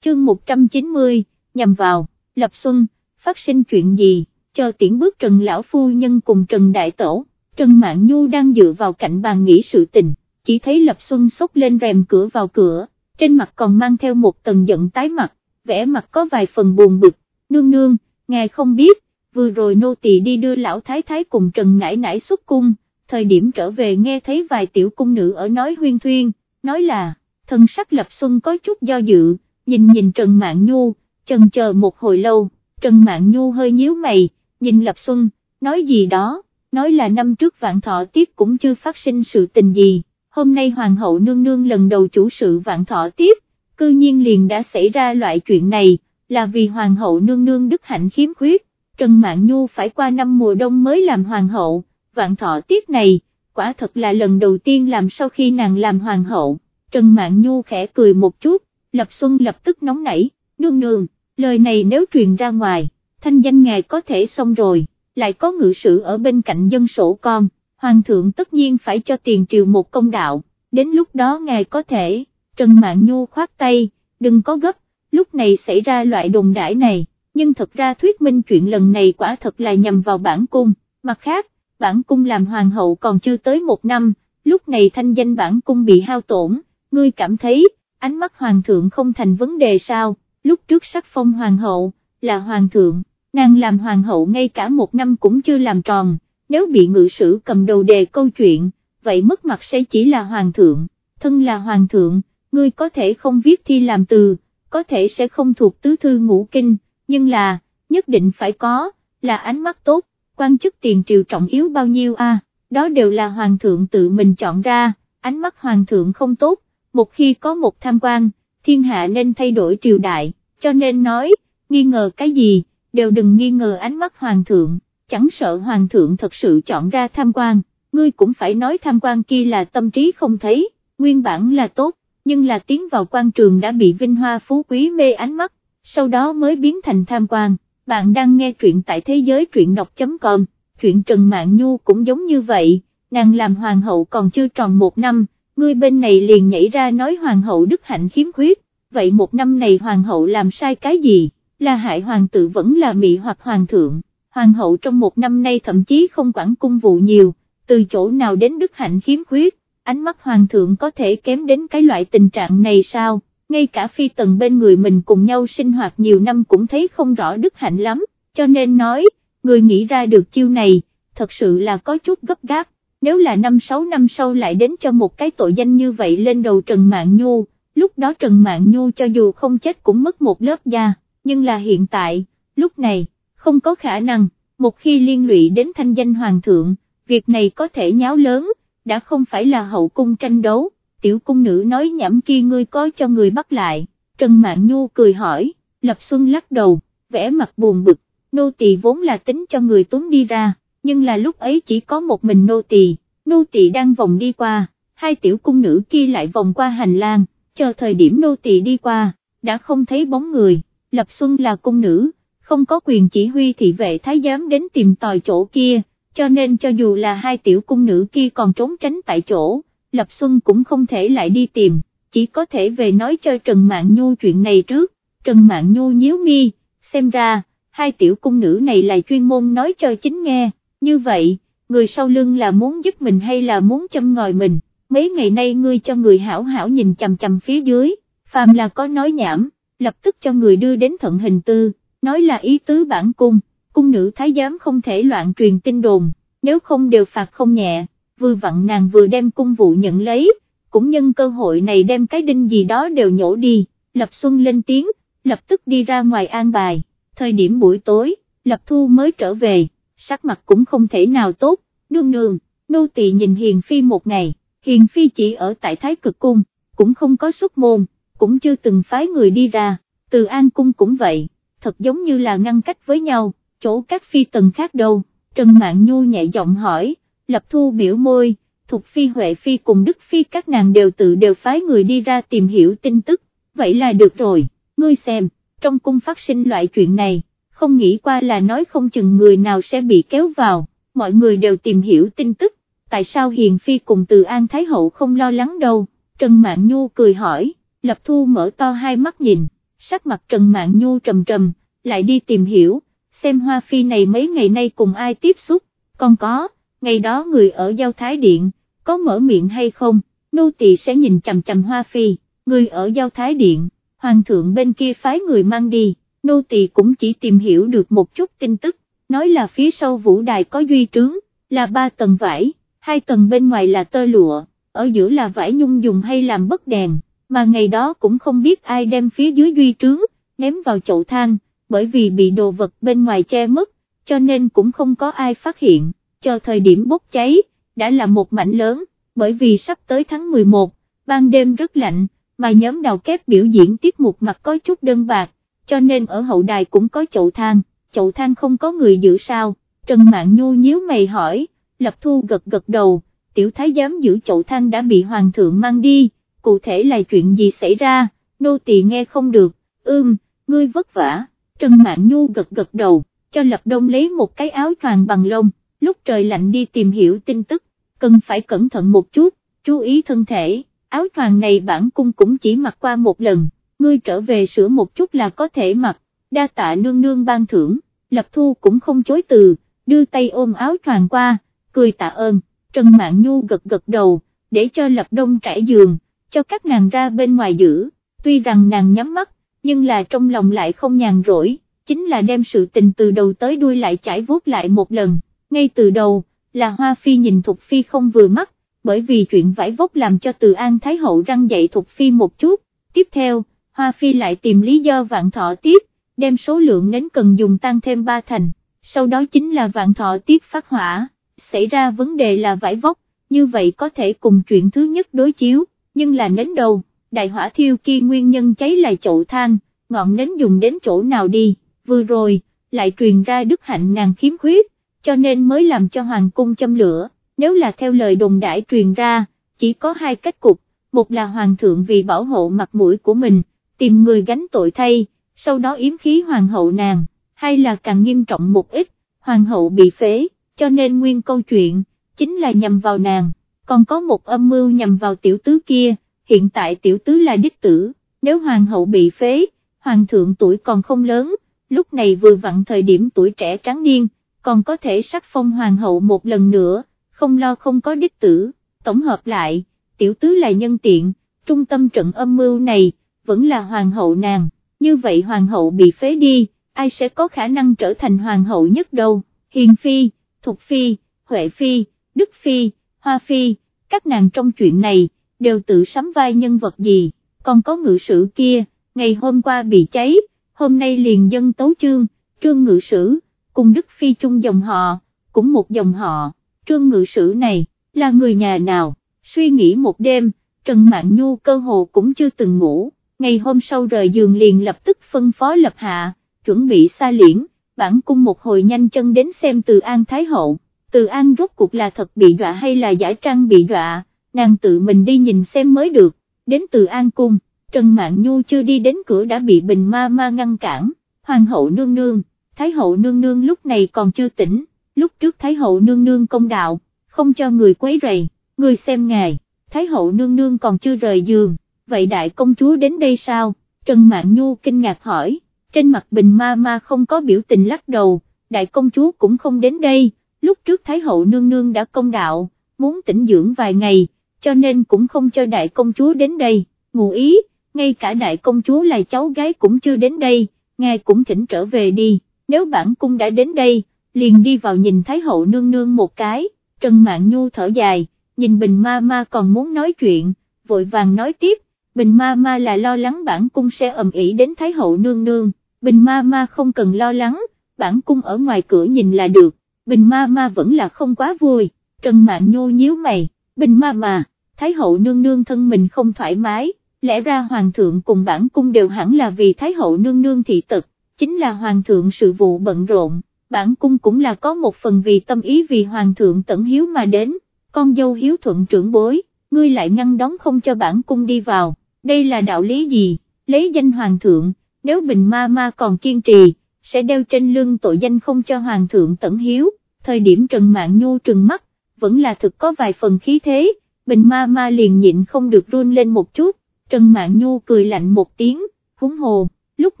Speaker 1: Chương 190, nhằm vào, lập xuân, phát sinh chuyện gì, chờ tiễn bước Trần Lão Phu Nhân cùng Trần Đại Tổ, Trần Mạn Nhu đang dựa vào cạnh bàn nghĩ sự tình, chỉ thấy Lập Xuân sốc lên rèm cửa vào cửa, trên mặt còn mang theo một tầng giận tái mặt, vẻ mặt có vài phần buồn bực, nương nương, ngài không biết, vừa rồi nô tỳ đi đưa lão thái thái cùng Trần Nãi Nãi xuất cung, thời điểm trở về nghe thấy vài tiểu cung nữ ở nói huyên thuyên, nói là, thân sắc Lập Xuân có chút do dự, nhìn nhìn Trần Mạn Nhu, chần chờ một hồi lâu, Trần Mạn Nhu hơi nhíu mày, nhìn Lập Xuân, nói gì đó, nói là năm trước vạn thọ tiết cũng chưa phát sinh sự tình gì, hôm nay Hoàng hậu nương nương lần đầu chủ sự vạn thọ tiết, cư nhiên liền đã xảy ra loại chuyện này, là vì Hoàng hậu nương nương đức hạnh khiếm khuyết, Trần Mạn Nhu phải qua năm mùa đông mới làm Hoàng hậu, vạn thọ tiết này, quả thật là lần đầu tiên làm sau khi nàng làm Hoàng hậu, Trần Mạn Nhu khẽ cười một chút, Lập Xuân lập tức nóng nảy, nương nương, lời này nếu truyền ra ngoài, thanh danh ngài có thể xong rồi, lại có ngự sử ở bên cạnh dân sổ con, hoàng thượng tất nhiên phải cho tiền triều một công đạo, đến lúc đó ngài có thể, Trần Mạn Nhu khoát tay, đừng có gấp, lúc này xảy ra loại đồn đãi này, nhưng thật ra thuyết minh chuyện lần này quả thật là nhằm vào bản cung, mặt khác, bản cung làm hoàng hậu còn chưa tới một năm, lúc này thanh danh bản cung bị hao tổn, ngươi cảm thấy, ánh mắt hoàng thượng không thành vấn đề sao, lúc trước sắc phong hoàng hậu, là hoàng thượng, nàng làm hoàng hậu ngay cả một năm cũng chưa làm tròn, nếu bị ngự sử cầm đầu đề câu chuyện, vậy mất mặt sẽ chỉ là hoàng thượng, thân là hoàng thượng, ngươi có thể không viết thi làm từ, có thể sẽ không thuộc tứ thư ngũ kinh, nhưng là, nhất định phải có, là ánh mắt tốt, quan chức tiền triều trọng yếu bao nhiêu a đó đều là hoàng thượng tự mình chọn ra, ánh mắt hoàng thượng không tốt, một khi có một tham quan, thiên hạ nên thay đổi triều đại, cho nên nói, nghi ngờ cái gì, đều đừng nghi ngờ ánh mắt hoàng thượng, chẳng sợ hoàng thượng thật sự chọn ra tham quan, ngươi cũng phải nói tham quan kia là tâm trí không thấy, nguyên bản là tốt, nhưng là tiến vào quan trường đã bị vinh hoa phú quý mê ánh mắt, sau đó mới biến thành tham quan. Bạn đang nghe truyện tại thế giới truyện đọc.com, chuyện Trần Mạn Nhu cũng giống như vậy, nàng làm hoàng hậu còn chưa tròn một năm, ngươi bên này liền nhảy ra nói hoàng hậu đức hạnh khiếm khuyết, vậy một năm này hoàng hậu làm sai cái gì, là hại hoàng tử vẫn là mị hoặc hoàng thượng, hoàng hậu trong một năm nay thậm chí không quản cung vụ nhiều, từ chỗ nào đến đức hạnh khiếm khuyết, ánh mắt hoàng thượng có thể kém đến cái loại tình trạng này sao, ngay cả phi tần bên người mình cùng nhau sinh hoạt nhiều năm cũng thấy không rõ đức hạnh lắm, cho nên nói, người nghĩ ra được chiêu này, thật sự là có chút gấp gáp nếu là năm sáu năm sau lại đến cho một cái tội danh như vậy lên đầu Trần Mạn Nhu, lúc đó Trần Mạn Nhu cho dù không chết cũng mất một lớp da, nhưng là hiện tại, lúc này, không có khả năng, một khi liên lụy đến thanh danh hoàng thượng, việc này có thể nháo lớn, đã không phải là hậu cung tranh đấu, tiểu cung nữ nói nhảm kia ngươi có cho người bắt lại, Trần Mạn Nhu cười hỏi, Lập Xuân lắc đầu, vẽ mặt buồn bực, nô tỳ vốn là tính cho người tuấn đi ra nhưng là lúc ấy chỉ có một mình nô tỳ, nô tỳ đang vòng đi qua, hai tiểu cung nữ kia lại vòng qua hành lang, chờ thời điểm nô tỳ đi qua, đã không thấy bóng người, Lập Xuân là cung nữ, không có quyền chỉ huy thị vệ thái giám đến tìm tòi chỗ kia, cho nên cho dù là hai tiểu cung nữ kia còn trốn tránh tại chỗ, Lập Xuân cũng không thể lại đi tìm, chỉ có thể về nói cho Trần Mạn Nhu chuyện này trước, Trần Mạn Nhu nhíu mi, xem ra, hai tiểu cung nữ này là chuyên môn nói cho chính nghe, như vậy, người sau lưng là muốn giúp mình hay là muốn châm ngòi mình, mấy ngày nay ngươi cho người hảo hảo nhìn chằm chằm phía dưới, phàm là có nói nhảm, lập tức cho người đưa đến thận hình tư, nói là ý tứ bản cung, cung nữ thái giám không thể loạn truyền tin đồn, nếu không đều phạt không nhẹ, vừa vặn nàng vừa đem cung vụ nhận lấy, cũng nhân cơ hội này đem cái đinh gì đó đều nhổ đi, Lập Xuân lên tiếng, lập tức đi ra ngoài an bài, thời điểm buổi tối, Lập Thu mới trở về, sắc mặt cũng không thể nào tốt, nương nương, nô tỳ nhìn Hiền Phi một ngày, Hiền Phi chỉ ở tại Thái Cực Cung, cũng không có xuất môn, cũng chưa từng phái người đi ra, từ An Cung cũng vậy, thật giống như là ngăn cách với nhau, chỗ các phi tần khác đâu, Trần Mạn Nhu nhẹ giọng hỏi, Lập Thu biểu môi, Thục Phi Huệ Phi cùng Đức Phi các nàng đều tự đều phái người đi ra tìm hiểu tin tức, vậy là được rồi, ngươi xem, trong cung phát sinh loại chuyện này, không nghĩ qua là nói không chừng người nào sẽ bị kéo vào, mọi người đều tìm hiểu tin tức, tại sao Hiền Phi cùng từ An Thái Hậu không lo lắng đâu, Trần Mạn Nhu cười hỏi, Lập Thu mở to hai mắt nhìn, sắc mặt Trần Mạn Nhu trầm trầm, lại đi tìm hiểu, xem Hoa Phi này mấy ngày nay cùng ai tiếp xúc, còn có, ngày đó người ở Giao Thái Điện, có mở miệng hay không, nô tỳ sẽ nhìn chằm chằm Hoa Phi, người ở Giao Thái Điện, Hoàng thượng bên kia phái người mang đi, nô tỳ cũng chỉ tìm hiểu được một chút tin tức, nói là phía sau vũ đài có duy trướng, là ba tầng vải, hai tầng bên ngoài là tơ lụa, ở giữa là vải nhung dùng hay làm bất đèn, mà ngày đó cũng không biết ai đem phía dưới duy trướng, ném vào chậu than, bởi vì bị đồ vật bên ngoài che mất, cho nên cũng không có ai phát hiện, cho thời điểm bốc cháy, đã là một mảnh lớn, bởi vì sắp tới tháng 11, ban đêm rất lạnh, mà nhóm đào kép biểu diễn tiết mục mặt có chút đơn bạc, cho nên ở hậu đài cũng có chậu than, chậu than không có người giữ sao, Trần Mạn Nhu nhíu mày hỏi, Lập Thu gật gật đầu, tiểu thái giám giữ chậu than đã bị hoàng thượng mang đi, cụ thể là chuyện gì xảy ra, nô tỳ nghe không được, ưm, ngươi vất vả, Trần Mạn Nhu gật gật đầu, cho Lập Đông lấy một cái áo choàng bằng lông, lúc trời lạnh đi tìm hiểu tin tức, cần phải cẩn thận một chút, chú ý thân thể, áo choàng này bản cung cũng chỉ mặc qua một lần, ngươi trở về sửa một chút là có thể mặc, đa tạ nương nương ban thưởng, Lập Thu cũng không chối từ, đưa tay ôm áo choàng qua, cười tạ ơn, Trần Mạn Nhu gật gật đầu, để cho Lập Đông trải giường, cho các nàng ra bên ngoài giữ, tuy rằng nàng nhắm mắt, nhưng là trong lòng lại không nhàn rỗi, chính là đem sự tình từ đầu tới đuôi lại chải vuốt lại một lần, ngay từ đầu, là Hoa Phi nhìn Thục Phi không vừa mắt, bởi vì chuyện vải vóc làm cho từ An Thái Hậu răng dậy Thục Phi một chút, tiếp theo, Hoa Phi lại tìm lý do vạn thọ tiếp, đem số lượng nến cần dùng tăng thêm ba thành, sau đó chính là vạn thọ tiết phát hỏa, xảy ra vấn đề là vải vóc, như vậy có thể cùng chuyện thứ nhất đối chiếu, nhưng là nến đầu, đại hỏa thiêu kia nguyên nhân cháy là chậu than, ngọn nến dùng đến chỗ nào đi, vừa rồi, lại truyền ra đức hạnh nàng khiếm khuyết, cho nên mới làm cho hoàng cung châm lửa, nếu là theo lời đồn đại truyền ra, chỉ có hai cách cục, một là hoàng thượng vì bảo hộ mặt mũi của mình, tìm người gánh tội thay, sau đó yếm khí hoàng hậu nàng, hay là càng nghiêm trọng một ít, hoàng hậu bị phế, cho nên nguyên câu chuyện, chính là nhằm vào nàng, còn có một âm mưu nhằm vào tiểu tứ kia, hiện tại tiểu tứ là đích tử, nếu hoàng hậu bị phế, hoàng thượng tuổi còn không lớn, lúc này vừa vặn thời điểm tuổi trẻ tráng niên, còn có thể sắc phong hoàng hậu một lần nữa, không lo không có đích tử, tổng hợp lại, tiểu tứ là nhân tiện, trung tâm trận âm mưu này, vẫn là hoàng hậu nàng, như vậy hoàng hậu bị phế đi, ai sẽ có khả năng trở thành hoàng hậu nhất đâu, hiền phi, thục phi, huệ phi, đức phi, hoa phi, các nàng trong chuyện này, đều tự sắm vai nhân vật gì, còn có ngự sử kia, ngày hôm qua bị cháy, hôm nay liền dân tấu chương, trương ngự sử, cùng đức phi chung dòng họ, cũng một dòng họ, trương ngự sử này, là người nhà nào, suy nghĩ một đêm, Trần Mạn Nhu cơ hồ cũng chưa từng ngủ, ngày hôm sau rời giường liền lập tức phân phó lập hạ, chuẩn bị xa liễn, bản cung một hồi nhanh chân đến xem từ An Thái Hậu, từ An rốt cuộc là thật bị đọa hay là giả trang bị đọa, nàng tự mình đi nhìn xem mới được, đến từ An Cung, Trần Mạn Nhu chưa đi đến cửa đã bị Bình Ma Ma ngăn cản, Hoàng hậu nương nương, Thái hậu nương nương lúc này còn chưa tỉnh, lúc trước Thái hậu nương nương công đạo, không cho người quấy rầy, người xem ngài, Thái hậu nương nương còn chưa rời giường, vậy đại công chúa đến đây sao, Trần Mạn Nhu kinh ngạc hỏi, trên mặt bình ma ma không có biểu tình lắc đầu, đại công chúa cũng không đến đây, lúc trước Thái hậu nương nương đã công đạo, muốn tĩnh dưỡng vài ngày, cho nên cũng không cho đại công chúa đến đây, ngụ ý, ngay cả đại công chúa là cháu gái cũng chưa đến đây, ngài cũng thỉnh trở về đi, nếu bản cung đã đến đây, liền đi vào nhìn Thái hậu nương nương một cái, Trần Mạn Nhu thở dài, nhìn Bình Ma Ma còn muốn nói chuyện, vội vàng nói tiếp, Bình Ma Ma là lo lắng bản cung sẽ ầm ĩ đến Thái hậu nương nương, Bình Ma Ma không cần lo lắng, bản cung ở ngoài cửa nhìn là được, Bình Ma Ma vẫn là không quá vui, Trần Mạn Nhu nhíu mày, Bình Ma Ma, Thái hậu nương nương thân mình không thoải mái, lẽ ra Hoàng thượng cùng bản cung đều hẳn là vì Thái hậu nương nương thị tật, chính là Hoàng thượng sự vụ bận rộn, bản cung cũng là có một phần vì tâm ý vì Hoàng thượng tận hiếu mà đến, con dâu hiếu thuận trưởng bối, ngươi lại ngăn đón không cho bản cung đi vào, đây là đạo lý gì, lấy danh Hoàng thượng, nếu Bình Ma Ma còn kiên trì, sẽ đeo trên lưng tội danh không cho Hoàng thượng tận hiếu, thời điểm Trần Mạng Nhu trừng mắt, vẫn là thực có vài phần khí thế, Bình Ma Ma liền nhịn không được run lên một chút, Trần Mạn Nhu cười lạnh một tiếng, húng hồ, lúc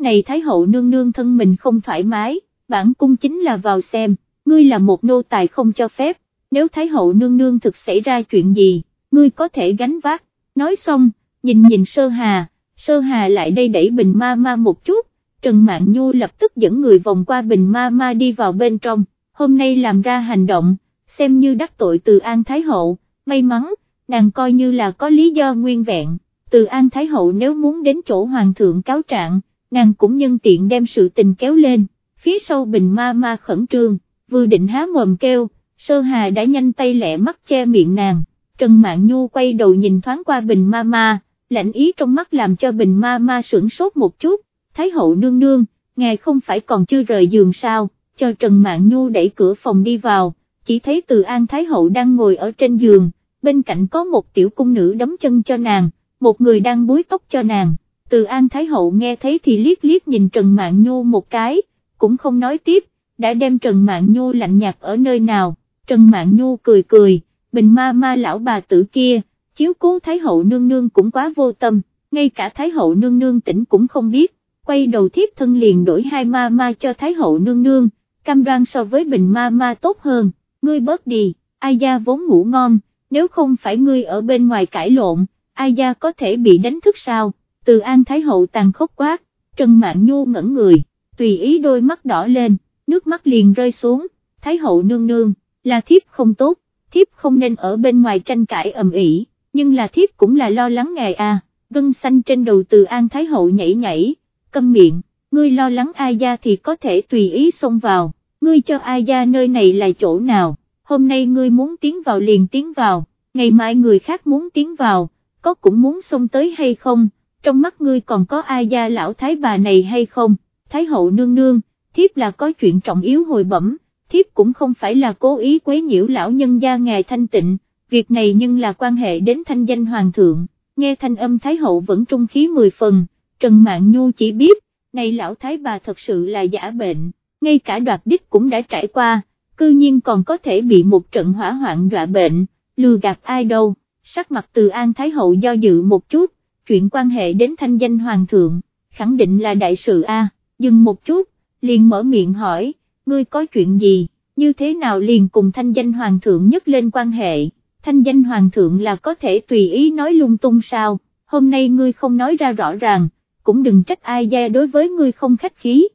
Speaker 1: này Thái hậu nương nương thân mình không thoải mái, bản cung chính là vào xem, ngươi là một nô tài không cho phép, nếu Thái hậu nương nương thực xảy ra chuyện gì, ngươi có thể gánh vác, nói xong, nhìn nhìn Sơ Hà, Sơ Hà lại đây đẩy bình ma ma một chút, Trần Mạn Nhu lập tức dẫn người vòng qua bình ma ma đi vào bên trong, hôm nay làm ra hành động, xem như đắc tội từ An Thái hậu, may mắn, nàng coi như là có lý do nguyên vẹn từ An Thái Hậu nếu muốn đến chỗ Hoàng thượng cáo trạng, nàng cũng nhân tiện đem sự tình kéo lên, phía sau bình ma ma khẩn trương, vừa định há mồm kêu, sơ hà đã nhanh tay lẹ mắt che miệng nàng, Trần Mạn Nhu quay đầu nhìn thoáng qua bình ma ma, lãnh ý trong mắt làm cho bình ma ma sửng sốt một chút, Thái Hậu nương nương, ngài không phải còn chưa rời giường sao, cho Trần Mạn Nhu đẩy cửa phòng đi vào, chỉ thấy từ An Thái Hậu đang ngồi ở trên giường, bên cạnh có một tiểu cung nữ đấm chân cho nàng một người đang búi tóc cho nàng, từ An Thái Hậu nghe thấy thì liếc liếc nhìn Trần Mạn Nhu một cái, cũng không nói tiếp, đã đem Trần Mạn Nhu lạnh nhạt ở nơi nào, Trần Mạn Nhu cười cười, bình ma ma lão bà tử kia, chiếu cố Thái Hậu nương nương cũng quá vô tâm, ngay cả Thái Hậu nương nương tỉnh cũng không biết, quay đầu thiếp thân liền đổi hai ma ma cho Thái Hậu nương nương, cam đoan so với bình ma ma tốt hơn, ngươi bớt đi, ai gia vốn ngủ ngon, nếu không phải ngươi ở bên ngoài cãi lộn, ai gia có thể bị đánh thức sao, từ An Thái Hậu tàn khốc quát, Trần Mạn Nhu ngẩn người, tùy ý đôi mắt đỏ lên, nước mắt liền rơi xuống, Thái Hậu nương nương, là thiếp không tốt, thiếp không nên ở bên ngoài tranh cãi ầm ĩ, nhưng là thiếp cũng là lo lắng ngài à, gân xanh trên đầu từ An Thái Hậu nhảy nhảy, câm miệng, ngươi lo lắng ai gia thì có thể tùy ý xông vào, ngươi cho ai gia nơi này là chỗ nào, hôm nay ngươi muốn tiến vào liền tiến vào, ngày mai người khác muốn tiến vào có cũng muốn xông tới hay không, trong mắt ngươi còn có ai gia lão thái bà này hay không, thái hậu nương nương, thiếp là có chuyện trọng yếu hồi bẩm, thiếp cũng không phải là cố ý quấy nhiễu lão nhân gia ngài thanh tịnh, việc này nhưng là quan hệ đến thanh danh hoàng thượng, nghe thanh âm thái hậu vẫn trung khí mười phần, Trần Mạn Nhu chỉ biết, này lão thái bà thật sự là giả bệnh, ngay cả đoạt đích cũng đã trải qua, cư nhiên còn có thể bị một trận hỏa hoạn đọa bệnh, lừa gạt ai đâu. Sắc mặt từ An Thái Hậu do dự một chút, chuyện quan hệ đến thanh danh Hoàng thượng, khẳng định là đại sự A, dừng một chút, liền mở miệng hỏi, ngươi có chuyện gì, như thế nào liền cùng thanh danh Hoàng thượng nhất lên quan hệ, thanh danh Hoàng thượng là có thể tùy ý nói lung tung sao, hôm nay ngươi không nói ra rõ ràng, cũng đừng trách ai gia đối với ngươi không khách khí.